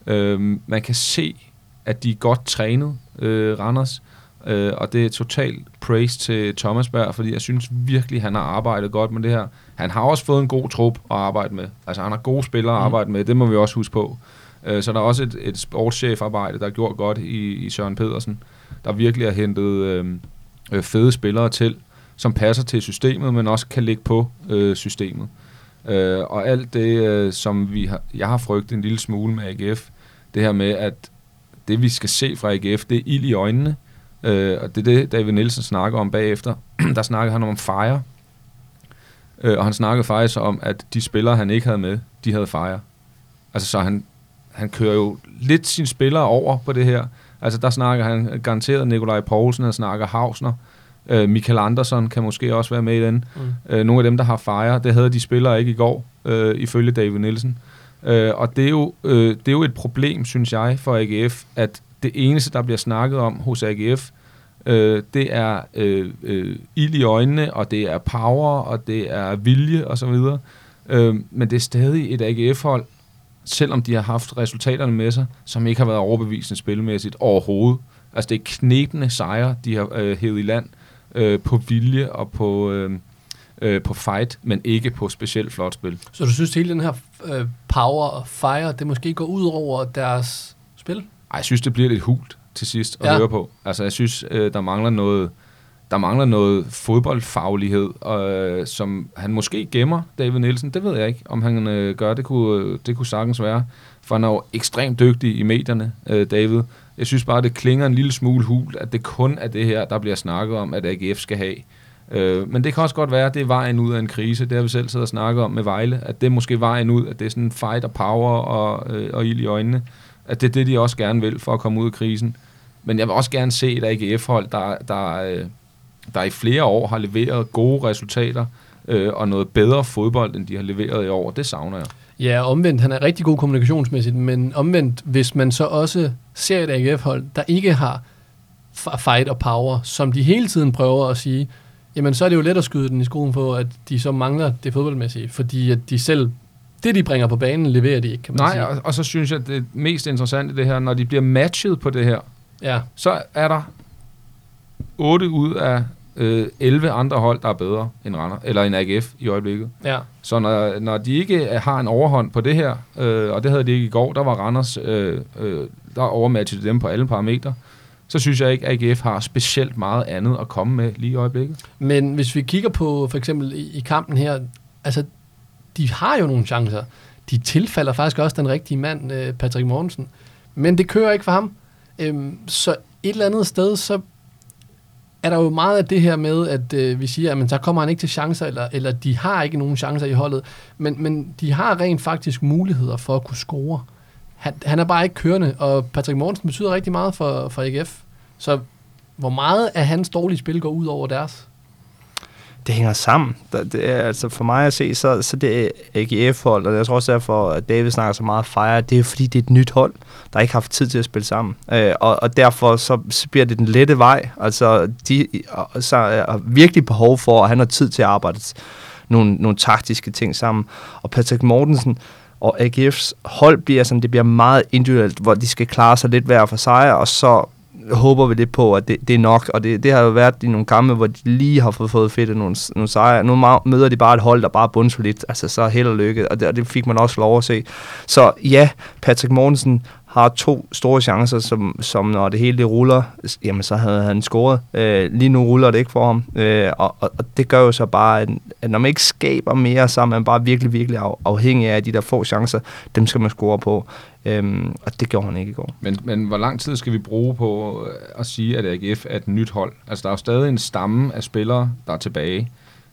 Øh, man kan se, at de er godt trænet, øh, Randers. Øh, og det er totalt praise til Thomas Berg, fordi jeg synes virkelig, han har arbejdet godt med det her. Han har også fået en god trup at arbejde med. Altså, han har gode spillere at mm. arbejde med, det må vi også huske på. Øh, så der er også et, et sportschef-arbejde, der er gjort godt i, i Søren Pedersen, der virkelig har hentet øh, øh fede spillere til som passer til systemet, men også kan ligge på øh, systemet. Øh, og alt det, øh, som vi har, jeg har frygtet en lille smule med AGF, det her med, at det vi skal se fra AGF, det er ild i øjnene. Øh, og det er det, David Nielsen snakker om bagefter. der snakker han om fire. Øh, og han snakkede faktisk om, at de spillere, han ikke havde med, de havde fire. Altså, så han, han kører jo lidt sine spillere over på det her. Altså, der snakker han garanteret Nikolaj Poulsen, han snakker Hausner. Øh, Michael Andersson kan måske også være med i den. Mm. Øh, nogle af dem, der har fire, det havde de spillere ikke i går, øh, ifølge David Nielsen. Øh, og det er, jo, øh, det er jo et problem, synes jeg, for AGF, at det eneste, der bliver snakket om hos AGF, øh, det er øh, øh, ild i øjnene, og det er power, og det er vilje osv. Øh, men det er stadig et AGF-hold, selvom de har haft resultaterne med sig, som ikke har været overbevisende spilmæssigt overhovedet. Altså det er knepende sejre, de har øh, hævet i land øh, på vilje og på, øh, øh, på fight, men ikke på specielt flot spil. Så du synes, at hele den her øh, power og fire, det måske går ud over deres spil? Ej, jeg synes, det bliver lidt hult til sidst at ja. høre på. Altså, jeg synes, øh, der mangler noget der mangler noget fodboldfaglighed, øh, som han måske gemmer, David Nielsen. Det ved jeg ikke, om han øh, gør. Det kunne, det kunne sagtens være. For han er jo ekstremt dygtig i medierne, øh, David. Jeg synes bare, det klinger en lille smule hul, at det kun er det her, der bliver snakket om, at AGF skal have. Øh, men det kan også godt være, at det er vejen ud af en krise. Det har vi selv siddet og snakket om med Vejle. At det er måske vejen ud, at det er sådan fight og power og, øh, og ild i øjnene. At det er det, de også gerne vil for at komme ud af krisen. Men jeg vil også gerne se et AGF-hold, der, der, øh, der i flere år har leveret gode resultater øh, og noget bedre fodbold, end de har leveret i år. Det savner jeg. Ja, omvendt, han er rigtig god kommunikationsmæssigt, men omvendt, hvis man så også ser et AGF-hold, der ikke har fight og power, som de hele tiden prøver at sige, jamen så er det jo let at skyde den i skoen på, at de så mangler det fodboldmæssige, fordi at de selv, det de bringer på banen, leverer de ikke, kan man Nej, sige. Og, og så synes jeg, at det mest interessante det her, når de bliver matchet på det her, ja. så er der 8 ud af øh, 11 andre hold, der er bedre end Randers, eller en AGF i øjeblikket. Ja. Så når, når de ikke øh, har en overhånd på det her, øh, og det havde de ikke i går, der var Randers, øh, øh, der overmatchede dem på alle parametre, så synes jeg ikke, at AGF har specielt meget andet at komme med lige i øjeblikket. Men hvis vi kigger på for eksempel i, i kampen her, altså de har jo nogle chancer. De tilfalder faktisk også den rigtige mand, øh, Patrick Mortensen. Men det kører ikke for ham. Øhm, så et eller andet sted, så er der jo meget af det her med, at øh, vi siger, at så kommer han ikke til chancer, eller, eller de har ikke nogen chancer i holdet, men, men de har rent faktisk muligheder for at kunne score. Han, han er bare ikke kørende, og Patrick Mortensen betyder rigtig meget for, for AGF. Så hvor meget af hans dårlige spil går ud over deres? Det hænger sammen. Det er, altså for mig at se, så, så det er AGF-hold, og jeg tror også derfor, at David snakker så meget fejre, det er fordi, det er et nyt hold, der ikke har haft tid til at spille sammen. Øh, og, og derfor så, så bliver det den lette vej. Altså, de så er virkelig behov for at have noget tid til at arbejde nogle, nogle taktiske ting sammen. Og Patrick Mortensen, og AGF's hold bliver sådan, det bliver meget individuelt, hvor de skal klare sig lidt hver for sig, og så håber vi lidt på, at det, det er nok, og det, det har jo været i nogle kampe, hvor de lige har fået, fået fedt nogle, nogle sejre. Nu møder de bare et hold, der bare er bundsolidt, altså så held og lykke, og det, og det fik man også lov at se. Så ja, Patrick Mortensen har to store chancer, som, som når det hele det ruller, jamen så havde han scoret. Øh, lige nu ruller det ikke for ham, øh, og, og, og det gør jo så bare, at, at når man ikke skaber mere, så er man bare virkelig, virkelig af, afhængig af de der få chancer, dem skal man score på. Øhm, og det gjorde han ikke i går. Men, men hvor lang tid skal vi bruge på øh, at sige, at AGF er et nyt hold? Altså, der er jo stadig en stamme af spillere, der er tilbage.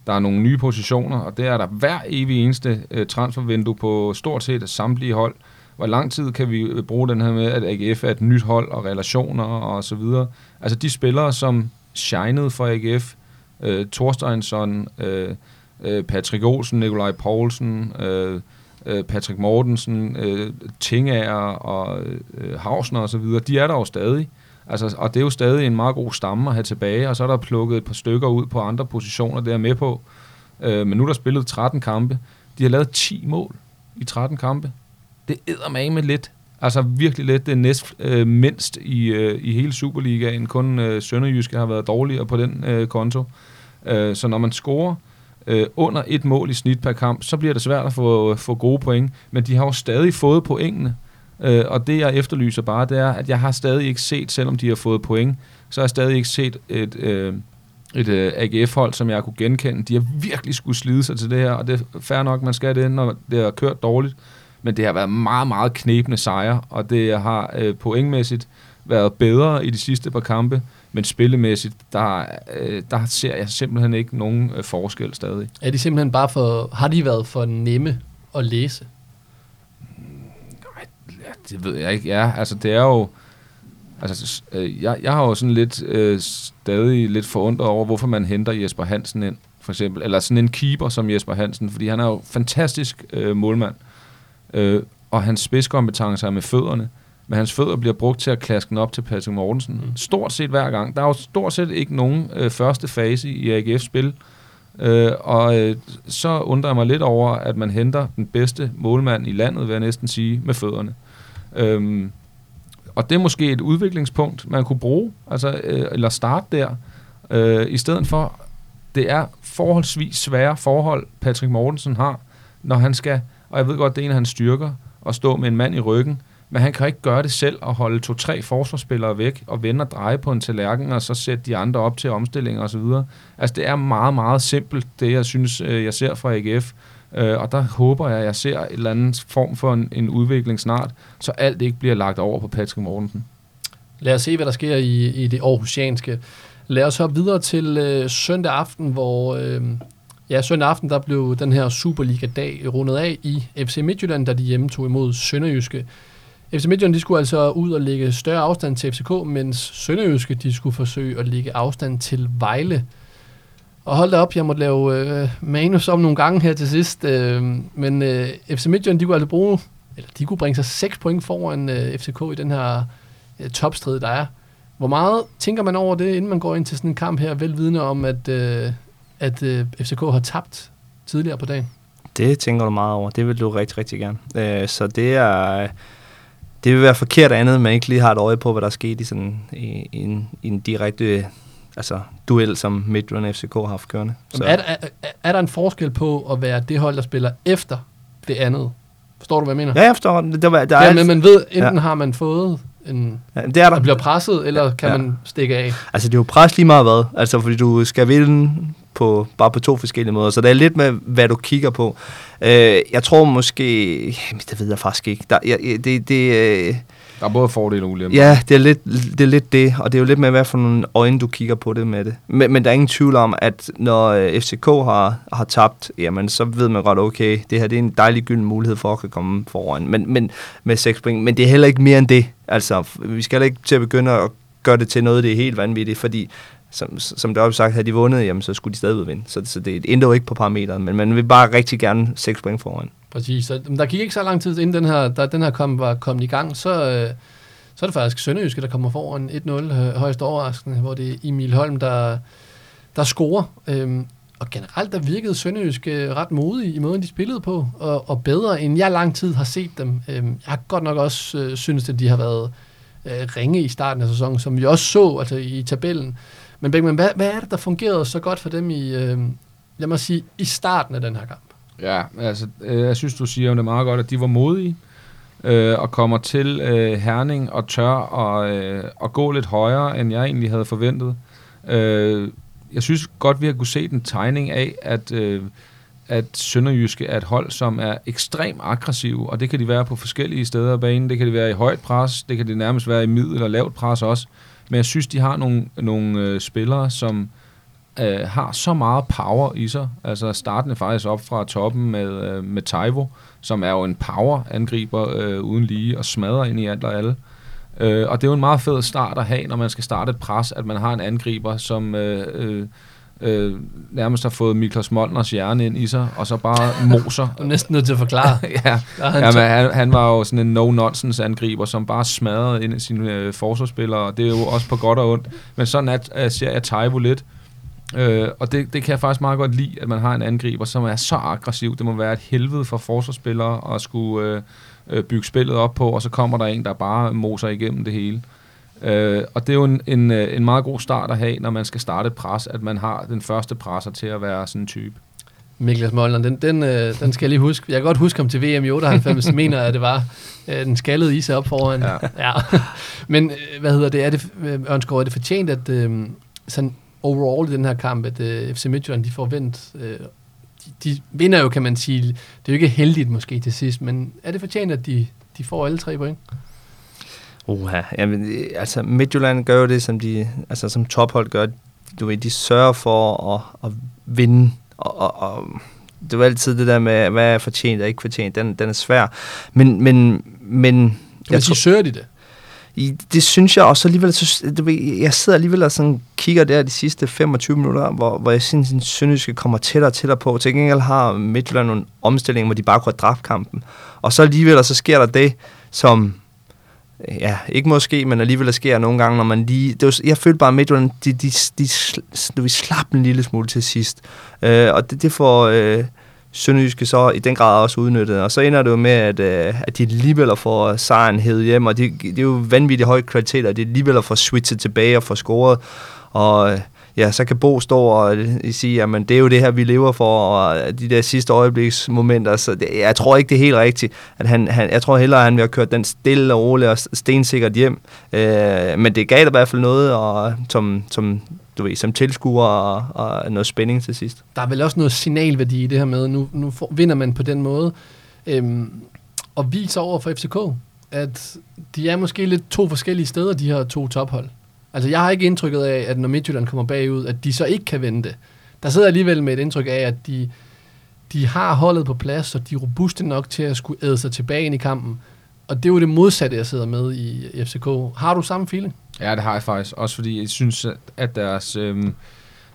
Der er nogle nye positioner, og det er der hver evig eneste uh, transfervindue på stort set samtlige hold. Hvor lang tid kan vi bruge den her med, at AGF er et nyt hold og relationer og så videre? Altså de spillere, som shinede for AGF, øh, Thorsteinsson, øh, øh, Patrick Olsen, Nikolaj Poulsen, uh, øh, Patrick Mortensen, øh, Tingager og øh, Hausner videre, de er der jo stadig. Altså, og det er jo stadig en meget god stamme at have tilbage, og så er der plukket et par stykker ud på andre positioner, der er med på. Øh, men nu er der spillet 13 kampe. De har lavet 10 mål i 13 kampe. Det æder med lidt. Altså virkelig lidt. Det er næst øh, mindst i, øh, i hele Superligaen. Kun øh, Sønderjyske har været dårligere på den øh, konto. Øh, så når man scorer øh, under et mål i snit per kamp, så bliver det svært at få, øh, få gode point. Men de har jo stadig fået pointene. Øh, og det jeg efterlyser bare, det er, at jeg har stadig ikke set, selvom de har fået point, så har jeg stadig ikke set et, øh, et øh, AGF-hold, som jeg kunne genkende. De har virkelig skulle slide sig til det her, og det er fair nok, man skal det, når det har kørt dårligt men det har været meget, meget knepende sejre, og det har øh, pointmæssigt været bedre i de sidste par kampe, men spillemæssigt, der, øh, der ser jeg simpelthen ikke nogen øh, forskel stadig. Er de simpelthen bare for, har de været for nemme at læse? Nej, det ved jeg ikke. Ja, altså det er jo, altså øh, jeg, jeg har jo sådan lidt, øh, stadig lidt forundret over, hvorfor man henter Jesper Hansen ind, for eksempel, eller sådan en keeper som Jesper Hansen, fordi han er jo fantastisk øh, målmand, øh, og hans spidskompetence er med fødderne, men hans fødder bliver brugt til at klaske den op til Patrick Mortensen. Mm. Stort set hver gang. Der er jo stort set ikke nogen øh, første fase i AGF's spil. Øh, og øh, så undrer jeg mig lidt over, at man henter den bedste målmand i landet, vil jeg næsten sige, med fødderne. Øh, og det er måske et udviklingspunkt, man kunne bruge, altså, øh, eller starte der, øh, i stedet for, det er forholdsvis svære forhold, Patrick Mortensen har, når han skal, og jeg ved godt, det er en af hans styrker, at stå med en mand i ryggen, men han kan ikke gøre det selv og holde to-tre forsvarsspillere væk og vende og dreje på en tallerken og så sætte de andre op til omstillinger osv. Altså det er meget, meget simpelt, det jeg synes, øh, jeg ser fra AGF. Øh, og der håber jeg, at jeg ser en eller anden form for en, en udvikling snart, så alt ikke bliver lagt over på Patrick Mortensen. Lad os se, hvad der sker i, i det aarhusianske. Lad os hoppe videre til øh, søndag aften, hvor øh, ja, søndag aften der blev den her Superliga-dag rundet af i FC Midtjylland, da de hjemme tog imod Sønderjyske. FC Midtjylland de skulle altså ud og lægge større afstand til FCK, mens Sønderjyske de skulle forsøge at lægge afstand til Vejle. Og hold da op, jeg måtte lave øh, manus om nogle gange her til sidst, øh, men øh, FC Midtjylland de kunne altså bruge, eller de kunne bringe sig 6 point foran øh, FCK i den her øh, topstrid, der er. Hvor meget tænker man over det, inden man går ind til sådan en kamp her, velvidende om, at, øh, at øh, FCK har tabt tidligere på dagen? Det tænker du meget over. Det vil du rigtig, rigtig gerne. Øh, så det er det vil være forkert andet, at man ikke lige har et øje på, hvad der er sket i, sådan, i, i, en, i en direkte altså, duel, som Midtjylland og FCK har haft kørende. Så. Er, er, er der en forskel på at være det hold, der spiller efter det andet? Forstår du, hvad jeg mener? Ja, jeg forstår. Der, der, der er men man ved, enten ja. har man fået en, ja, det er der. bliver presset, eller kan ja. man stikke af? Altså, det er jo pres lige meget hvad. Altså, fordi du skal vinde på, bare på to forskellige måder. Så det er lidt med, hvad du kigger på. Øh, jeg tror måske... Jamen, det ved jeg faktisk ikke. Der, jeg, det, det, øh, der er både fordele og ulemper. Ja, det er, lidt, det er lidt det, og det er jo lidt med, hvad for nogle øjne, du kigger på det med det. Men, men der er ingen tvivl om, at når øh, FCK har, har tabt, jamen så ved man godt, okay, det her det er en dejlig gylden mulighed for at kunne komme foran. Men, men med 6 point, men det er heller ikke mere end det. Altså, vi skal heller ikke til at begynde at gøre det til noget, det er helt vanvittigt, fordi som, som det også sagt, havde de vundet, jamen, så skulle de stadig vinde. Så, så det ændrer jo ikke på parametrene, men man vil bare rigtig gerne 6 point foran. Præcis. Så, der gik ikke så lang tid, inden den her, da den her kom, var kommet i gang, så, øh, så er det faktisk Sønderjyske, der kommer foran 1-0 øh, højst overraskende, hvor det er Emil Holm, der, der scorer. Øhm, og generelt, der virkede Sønderjyske øh, ret modige i måden, de spillede på, og, og bedre, end jeg lang tid har set dem. Øhm, jeg har godt nok også øh, synes, at de har været øh, ringe i starten af sæsonen, som vi også så altså i tabellen. Men Beckmann, hvad, hvad er det, der fungerede så godt for dem i, øh, lad mig sige, i starten af den her kamp? Ja, altså, øh, jeg synes, du siger det meget godt, at de var modige øh, og kommer til øh, Herning og tør og, øh, og gå lidt højere, end jeg egentlig havde forventet. Øh, jeg synes godt, vi har kunne se den tegning af, at, øh, at Sønderjyske er et hold, som er ekstremt aggressiv, og det kan de være på forskellige steder af banen. Det kan de være i højt pres, det kan det nærmest være i middel- og lavt pres også. Men jeg synes, de har nogle, nogle øh, spillere, som øh, har så meget power i sig. Altså startende faktisk op fra toppen med, øh, med Taivo, som er jo en power-angriber øh, uden lige og smadrer ind i alt og alle. Øh, og det er jo en meget fed start at have, når man skal starte et pres, at man har en angriber, som øh, øh, øh, nærmest har fået Miklos Molners hjerne ind i sig, og så bare moser. Du er næsten nødt til at forklare. ja, han, ja men han, han var jo sådan en no-nonsense angriber, som bare smadrede ind i sine øh, forsvarsspillere, og det er jo også på godt og ondt. Men sådan at, at ser jeg Taivo lidt, Øh, og det, det kan jeg faktisk meget godt lide, at man har en angriber, som er så aggressiv. Det må være et helvede for forsvarsspillere at skulle øh, øh, bygge spillet op på, og så kommer der en, der bare moser igennem det hele. Øh, og det er jo en, en, øh, en meget god start at have, når man skal starte et pres, at man har den første presser til at være sådan en type. Miklas Molner, den, den, øh, den skal jeg lige huske. Jeg kan godt huske ham til VM i 98, mener at det var. Øh, den skaldede i sig op foran. Ja. ja. Men hvad hedder det? Er det, Ørnskov, er det fortjent, at øh, sådan overall i den her kamp, at øh, FC Midtjylland de får vendt øh, de, de vinder jo, kan man sige. Det er jo ikke heldigt måske til sidst, men er det fortjent, at de, de får alle tre point? Uha, jamen, altså Midtjylland gør jo det, som de, altså som tophold gør. Du ved, de sørger for at, at vinde, og, og, og det er altid det der med, hvad er fortjent og ikke fortjent, den, den er svær. Men, men, men jeg tror, søger de det? I, det synes jeg også alligevel, så, du ved, jeg sidder alligevel og sådan kigger der de sidste 25 minutter, hvor, hvor jeg synes, at Sønderjyske kommer tættere og tættere på. Til gengæld har Midtjylland nogle omstillinger, hvor de bare kunne have dræbt kampen. Og så alligevel, så sker der det, som ja, ikke måske, men alligevel sker nogle gange, når man lige... Det var, jeg følte bare, at Midtjylland, de, de, de, de, de slap en lille smule til sidst. Øh, og det, det får... Øh, Sønderjyske så i den grad også udnyttet. Og så ender det jo med, at, øh, at de alligevel får sejren hævet hjem, og det, det er jo vanvittigt høj kvalitet, og de alligevel får switchet tilbage og får scoret. Og øh, ja, så kan Bo stå og øh, sige, jamen det er jo det her, vi lever for, og øh, de der sidste øjebliksmomenter, så det, jeg tror ikke, det er helt rigtigt. At han, han, jeg tror hellere, at han vil have kørt den stille og roligt og stensikkert hjem. Øh, men det gav der i hvert fald noget, og som, som du ved, som tilskuer og, og noget spænding til sidst. Der er vel også noget signalværdi i det her med, nu, nu får, vinder man på den måde, øhm, og viser over for FCK, at de er måske lidt to forskellige steder, de her to tophold. Altså, jeg har ikke indtrykket af, at når Midtjylland kommer bagud, at de så ikke kan vente. Der sidder alligevel med et indtryk af, at de, de har holdet på plads, og de er robuste nok til at skulle æde sig tilbage ind i kampen. Og det er jo det modsatte, jeg sidder med i FCK. Har du samme feeling? Ja, det har jeg faktisk. Også fordi jeg synes, at deres... Øhm,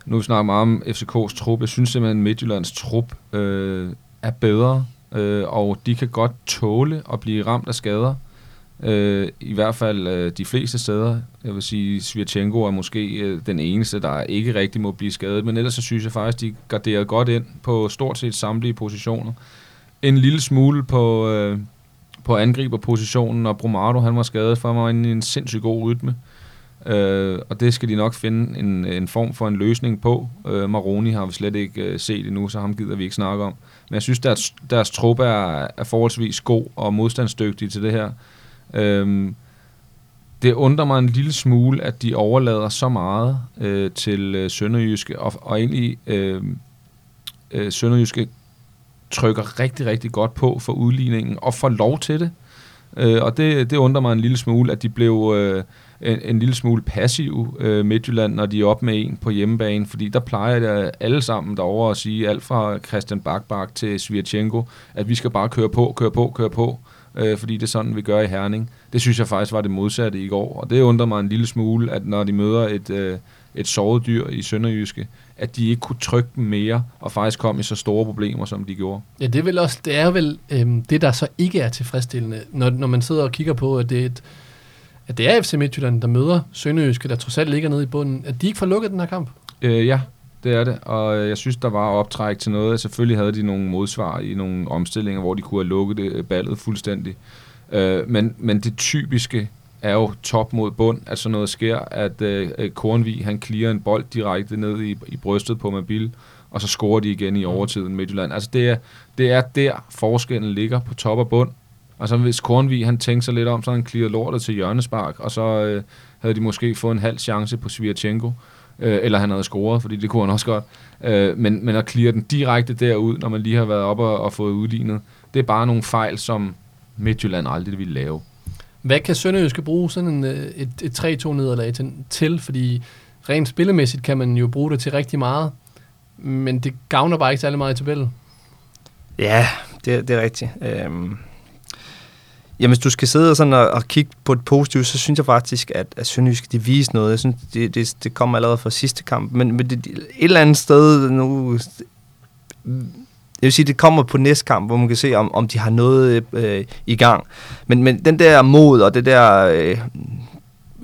nu snakker meget om FCK's trup. Jeg synes simpelthen, at Midtjyllands trup øh, er bedre, øh, og de kan godt tåle at blive ramt af skader. Øh, I hvert fald øh, de fleste steder. Jeg vil sige, Svirchenko er måske øh, den eneste, der ikke rigtig må blive skadet, men ellers så synes jeg faktisk, de garderer godt ind på stort set samtlige positioner. En lille smule på, øh, på angriberpositionen, og Bromado han var skadet for mig i en sindssygt god rytme. Øh, og det skal de nok finde en, en form for en løsning på. Øh, Maroni har vi slet ikke øh, set endnu, så ham gider vi ikke snakke om. Men jeg synes, deres, deres truppe er, er forholdsvis god og modstandsdygtig til det her. Øh, det undrer mig en lille smule, at de overlader så meget øh, til øh, Sønderjyske, og, og egentlig øh, øh, Sønderjyske trykker rigtig, rigtig godt på for udligningen, og får lov til det. Øh, og det, det undrer mig en lille smule, at de blev øh, en, en lille smule passiv øh, Midtjylland, når de er op med en på hjemmebane, fordi der plejer jeg alle sammen derovre at sige, alt fra Christian Bakbak til Svirchenko, at vi skal bare køre på, køre på, køre på, øh, fordi det er sådan, vi gør i Herning. Det synes jeg faktisk var det modsatte i går, og det undrer mig en lille smule, at når de møder et, øh, et såret dyr i Sønderjyske, at de ikke kunne trykke dem mere, og faktisk kom i så store problemer, som de gjorde. Ja, det er vel også, det er vel øhm, det, der så ikke er tilfredsstillende, når, når man sidder og kigger på, at det er et, at det er FC Midtjylland, der møder Sønderjyske, der trods alt ligger nede i bunden, at de ikke får lukket den her kamp? Øh, ja, det er det, og jeg synes, der var optræk til noget. Selvfølgelig havde de nogle modsvar i nogle omstillinger, hvor de kunne have lukket det, øh, ballet fuldstændig. Øh, men, men det typiske er jo top mod bund, at sådan noget sker, at øh, Kornvig, han clearer en bold direkte ned i, i brystet på Mabil, og så scorer de igen i mm. overtiden Midtjylland. Altså det er, det er der, forskellen ligger på top og bund. Altså hvis Kornvig, han tænkte sig lidt om, så han clearet lortet til hjørnespark, og så øh, havde de måske fået en halv chance på Svirchenko, øh, eller han havde scoret, fordi det kunne han også godt. Øh, men, men at clear den direkte derud, når man lige har været oppe og, og fået udlignet, det er bare nogle fejl, som Midtjylland aldrig ville lave. Hvad kan Sønderjyske bruge sådan en, øh, et, et 3-2 nederlag til, til? Fordi rent spillemæssigt kan man jo bruge det til rigtig meget, men det gavner bare ikke særlig meget i tabellen. Ja, det, det er rigtigt. Øhm, jamen, hvis du skal sidde og, sådan og, og kigge på det positive, så synes jeg faktisk, at, at Sønderjysk, de viser noget. Jeg synes, det, det, det kommer allerede fra sidste kamp. Men, men det, et eller andet sted nu jeg vil sige, det kommer på næste kamp, hvor man kan se, om, om de har noget øh, i gang. Men, men den der mod og det der øh,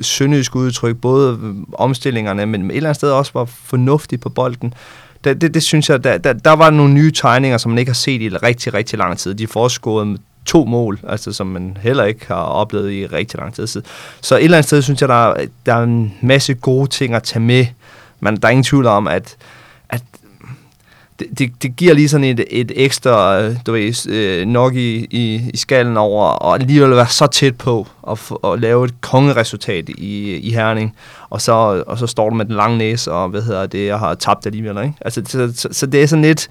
sønderjyske udtryk, både øh, omstillingerne, men et eller andet sted også var fornuftigt på bolden, det, det, det synes jeg, der, der, der var nogle nye tegninger, som man ikke har set i rigtig, rigtig lang tid. De forskåede to mål, altså som man heller ikke har oplevet i rigtig lang tid siden. Så et eller andet sted synes jeg, der, der er en masse gode ting at tage med, men der er ingen tvivl om, at det, det, det giver lige sådan et, et ekstra, du ved, øh, nok i, i, i skallen over, og alligevel være så tæt på at, at lave et kongeresultat i, i Herning, og så, og så står du med den lange næse, og hvad hedder det, jeg har tabt alligevel, ikke? Altså, så, så, så det er sådan lidt,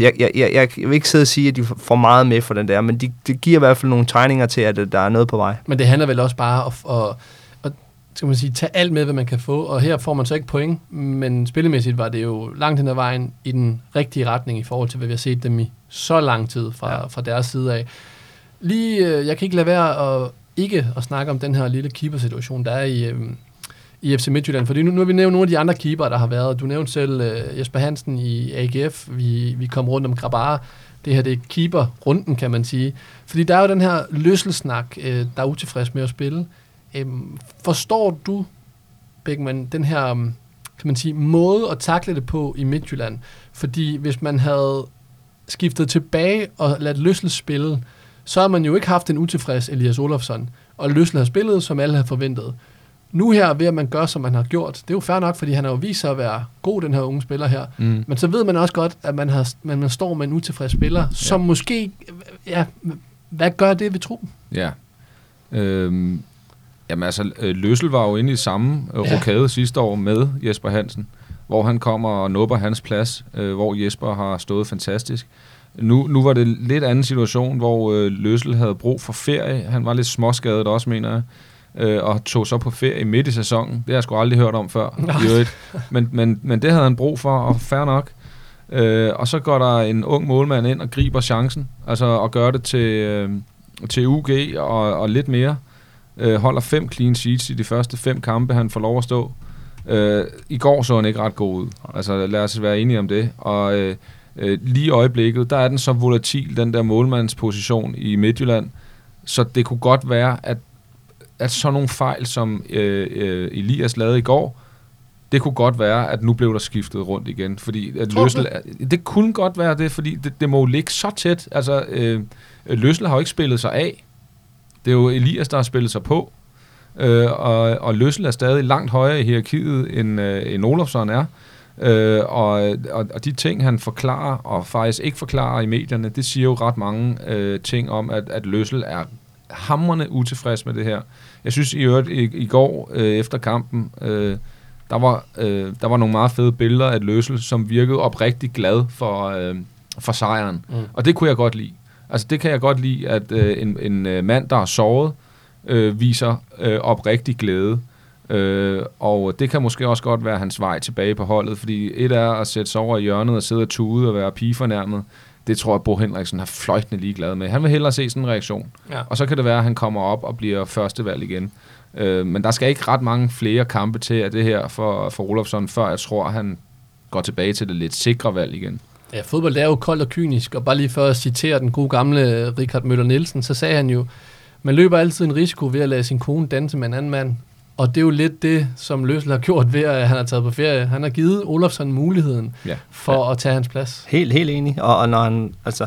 jeg, jeg, jeg, jeg vil ikke sidde og sige, at de får meget med for den der, men de, de giver i hvert fald nogle tegninger til, at der er noget på vej. Men det handler vel også bare om at, at, skal man sige, tage alt med, hvad man kan få, og her får man så ikke point, men spillemæssigt var det jo langt hen ad vejen i den rigtige retning i forhold til, hvad vi har set dem i så lang tid fra, ja. fra deres side af. Lige, øh, jeg kan ikke lade være at ikke at snakke om den her lille keeper-situation, der er i, øh, i FC Midtjylland. Fordi nu, nu har vi nævnt nogle af de andre keeper, der har været. Du nævnte selv uh, Jesper Hansen i AGF. Vi, vi kom rundt om Grabar. Det her det er keeper-runden, kan man sige. Fordi der er jo den her løsselsnak, uh, der er utilfreds med at spille. Um, forstår du, Beckmann, den her øhm, kan man sige, måde at takle det på i Midtjylland? Fordi hvis man havde skiftet tilbage og ladt Løssel spille, så har man jo ikke haft en utilfreds Elias Olofsson. Og Løssel har spillet, som alle havde forventet. Nu her, ved at man gør, som man har gjort, det er jo fair nok, fordi han har jo vist sig at være god, den her unge spiller her. Mm. Men så ved man også godt, at man, har, man, man står med en utilfreds spiller, ja. som måske, ja, hvad gør det ved truppen? Ja. Øhm, jamen altså, øh, Løssel var jo inde i samme øh, ja. rokade sidste år med Jesper Hansen, hvor han kommer og nubber hans plads, øh, hvor Jesper har stået fantastisk. Nu, nu var det lidt anden situation, hvor øh, Løssel havde brug for ferie. Han var lidt småskadet også, mener jeg øh, og tog så på ferie midt i sæsonen. Det har jeg sgu aldrig hørt om før. Men, men, men det havde han brug for, og fair nok. Øh, og så går der en ung målmand ind og griber chancen, altså og gør det til, øh, til UG og, og lidt mere. Øh, holder fem clean sheets i de første fem kampe, han får lov at stå. Øh, I går så han ikke ret god ud. Altså lad os være enige om det. Og øh, øh, lige i øjeblikket, der er den så volatil, den der målmandsposition i Midtjylland, så det kunne godt være, at at sådan nogle fejl, som øh, øh, Elias lavede i går, det kunne godt være, at nu blev der skiftet rundt igen. Fordi at Løssel, det kunne godt være det, fordi det, det må jo ligge så tæt. Altså, øh, Løssel har jo ikke spillet sig af. Det er jo Elias, der har spillet sig på. Øh, og, og Løssel er stadig langt højere i hierarkiet, end, øh, end Olofsson er. Øh, og, og, og de ting, han forklarer, og faktisk ikke forklarer i medierne, det siger jo ret mange øh, ting om, at, at Løssel er hammerne utilfreds med det her. Jeg synes i øvrigt i, i går øh, efter kampen, øh, der, var, øh, der var nogle meget fede billeder af Løssel, som virkede oprigtigt glad for, øh, for sejren. Mm. Og det kunne jeg godt lide. Altså det kan jeg godt lide, at øh, en, en øh, mand, der har sovet, øh, viser øh, oprigtig glæde. Øh, og det kan måske også godt være hans vej tilbage på holdet, fordi et er at sætte sig over i hjørnet og sidde og tude og være pigefornærmet, det tror jeg, Bo Henriksen har fløjtende ligeglad med. Han vil hellere se sådan en reaktion. Ja. Og så kan det være, at han kommer op og bliver førstevalg igen. Øh, men der skal ikke ret mange flere kampe til af det her for, for Olofsson, før jeg tror, han går tilbage til det lidt sikre valg igen. Ja, fodbold er jo koldt og kynisk, og bare lige for at citere den gode gamle Richard Møller Nielsen, så sagde han jo, man løber altid en risiko ved at lade sin kone danse med en anden mand. Og det er jo lidt det, som Løsel har gjort ved, at han har taget på ferie. Han har givet Olofsson muligheden ja. for ja. at tage hans plads. Helt, helt enig. Og, og når han, altså,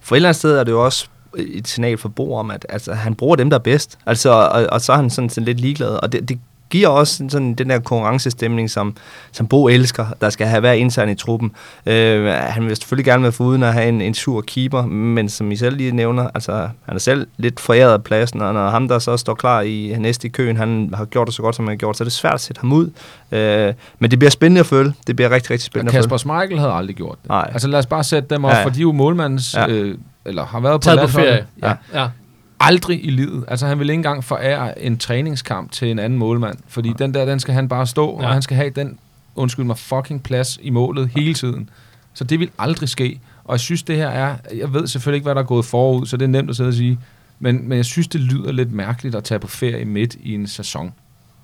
for et eller andet sted er det jo også et signal for Bo om, at altså, han bruger dem, der er bedst. Altså, og, og så er han sådan, sådan lidt ligeglad. Og det, det giver også sådan den der konkurrencestemning, som, som Bo elsker, der skal have hver intern i truppen. Øh, han vil selvfølgelig gerne være foruden at have en, en sur keeper, men som I selv lige nævner, altså han er selv lidt foræret af pladsen, og når ham der så står klar i næste i køen, han har gjort det så godt, som han har gjort, så er det svært at sætte ham ud. Øh, men det bliver spændende at følge. Det bliver rigtig, rigtig spændende ja, Kasper Schmeichel havde aldrig gjort det. Nej. Altså lad os bare sætte dem op, ja. for de er jo målmandens... Ja. Øh, eller har været på, Taget på ferie. Ja. ja aldrig i livet. Altså han vil ikke engang forære en træningskamp til en anden målmand, fordi ja. den der, den skal han bare stå, ja. og han skal have den, undskyld mig, fucking plads i målet hele tiden. Så det vil aldrig ske. Og jeg synes, det her er, jeg ved selvfølgelig ikke, hvad der er gået forud, så det er nemt at sidde og sige, men, men jeg synes, det lyder lidt mærkeligt at tage på ferie midt i en sæson.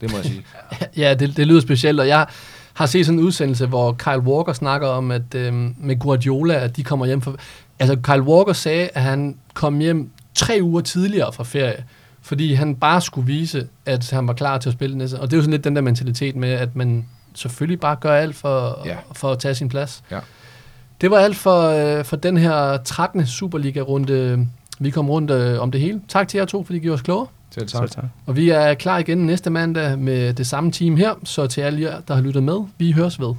Det må jeg sige. ja, det, det lyder specielt, og jeg har set sådan en udsendelse, hvor Kyle Walker snakker om, at øh, med Guardiola, at de kommer hjem for... Altså, Kyle Walker sagde, at han kom hjem tre uger tidligere fra ferie, fordi han bare skulle vise, at han var klar til at spille næste. Og det er jo sådan lidt den der mentalitet med, at man selvfølgelig bare gør alt for, ja. for at tage sin plads. Ja. Det var alt for, øh, for den her 13. Superliga-runde. Vi kom rundt øh, om det hele. Tak til jer to, fordi I gjorde os klogere. Selv tak. tak. Og vi er klar igen næste mandag med det samme team her, så til alle jer, der har lyttet med, vi høres ved.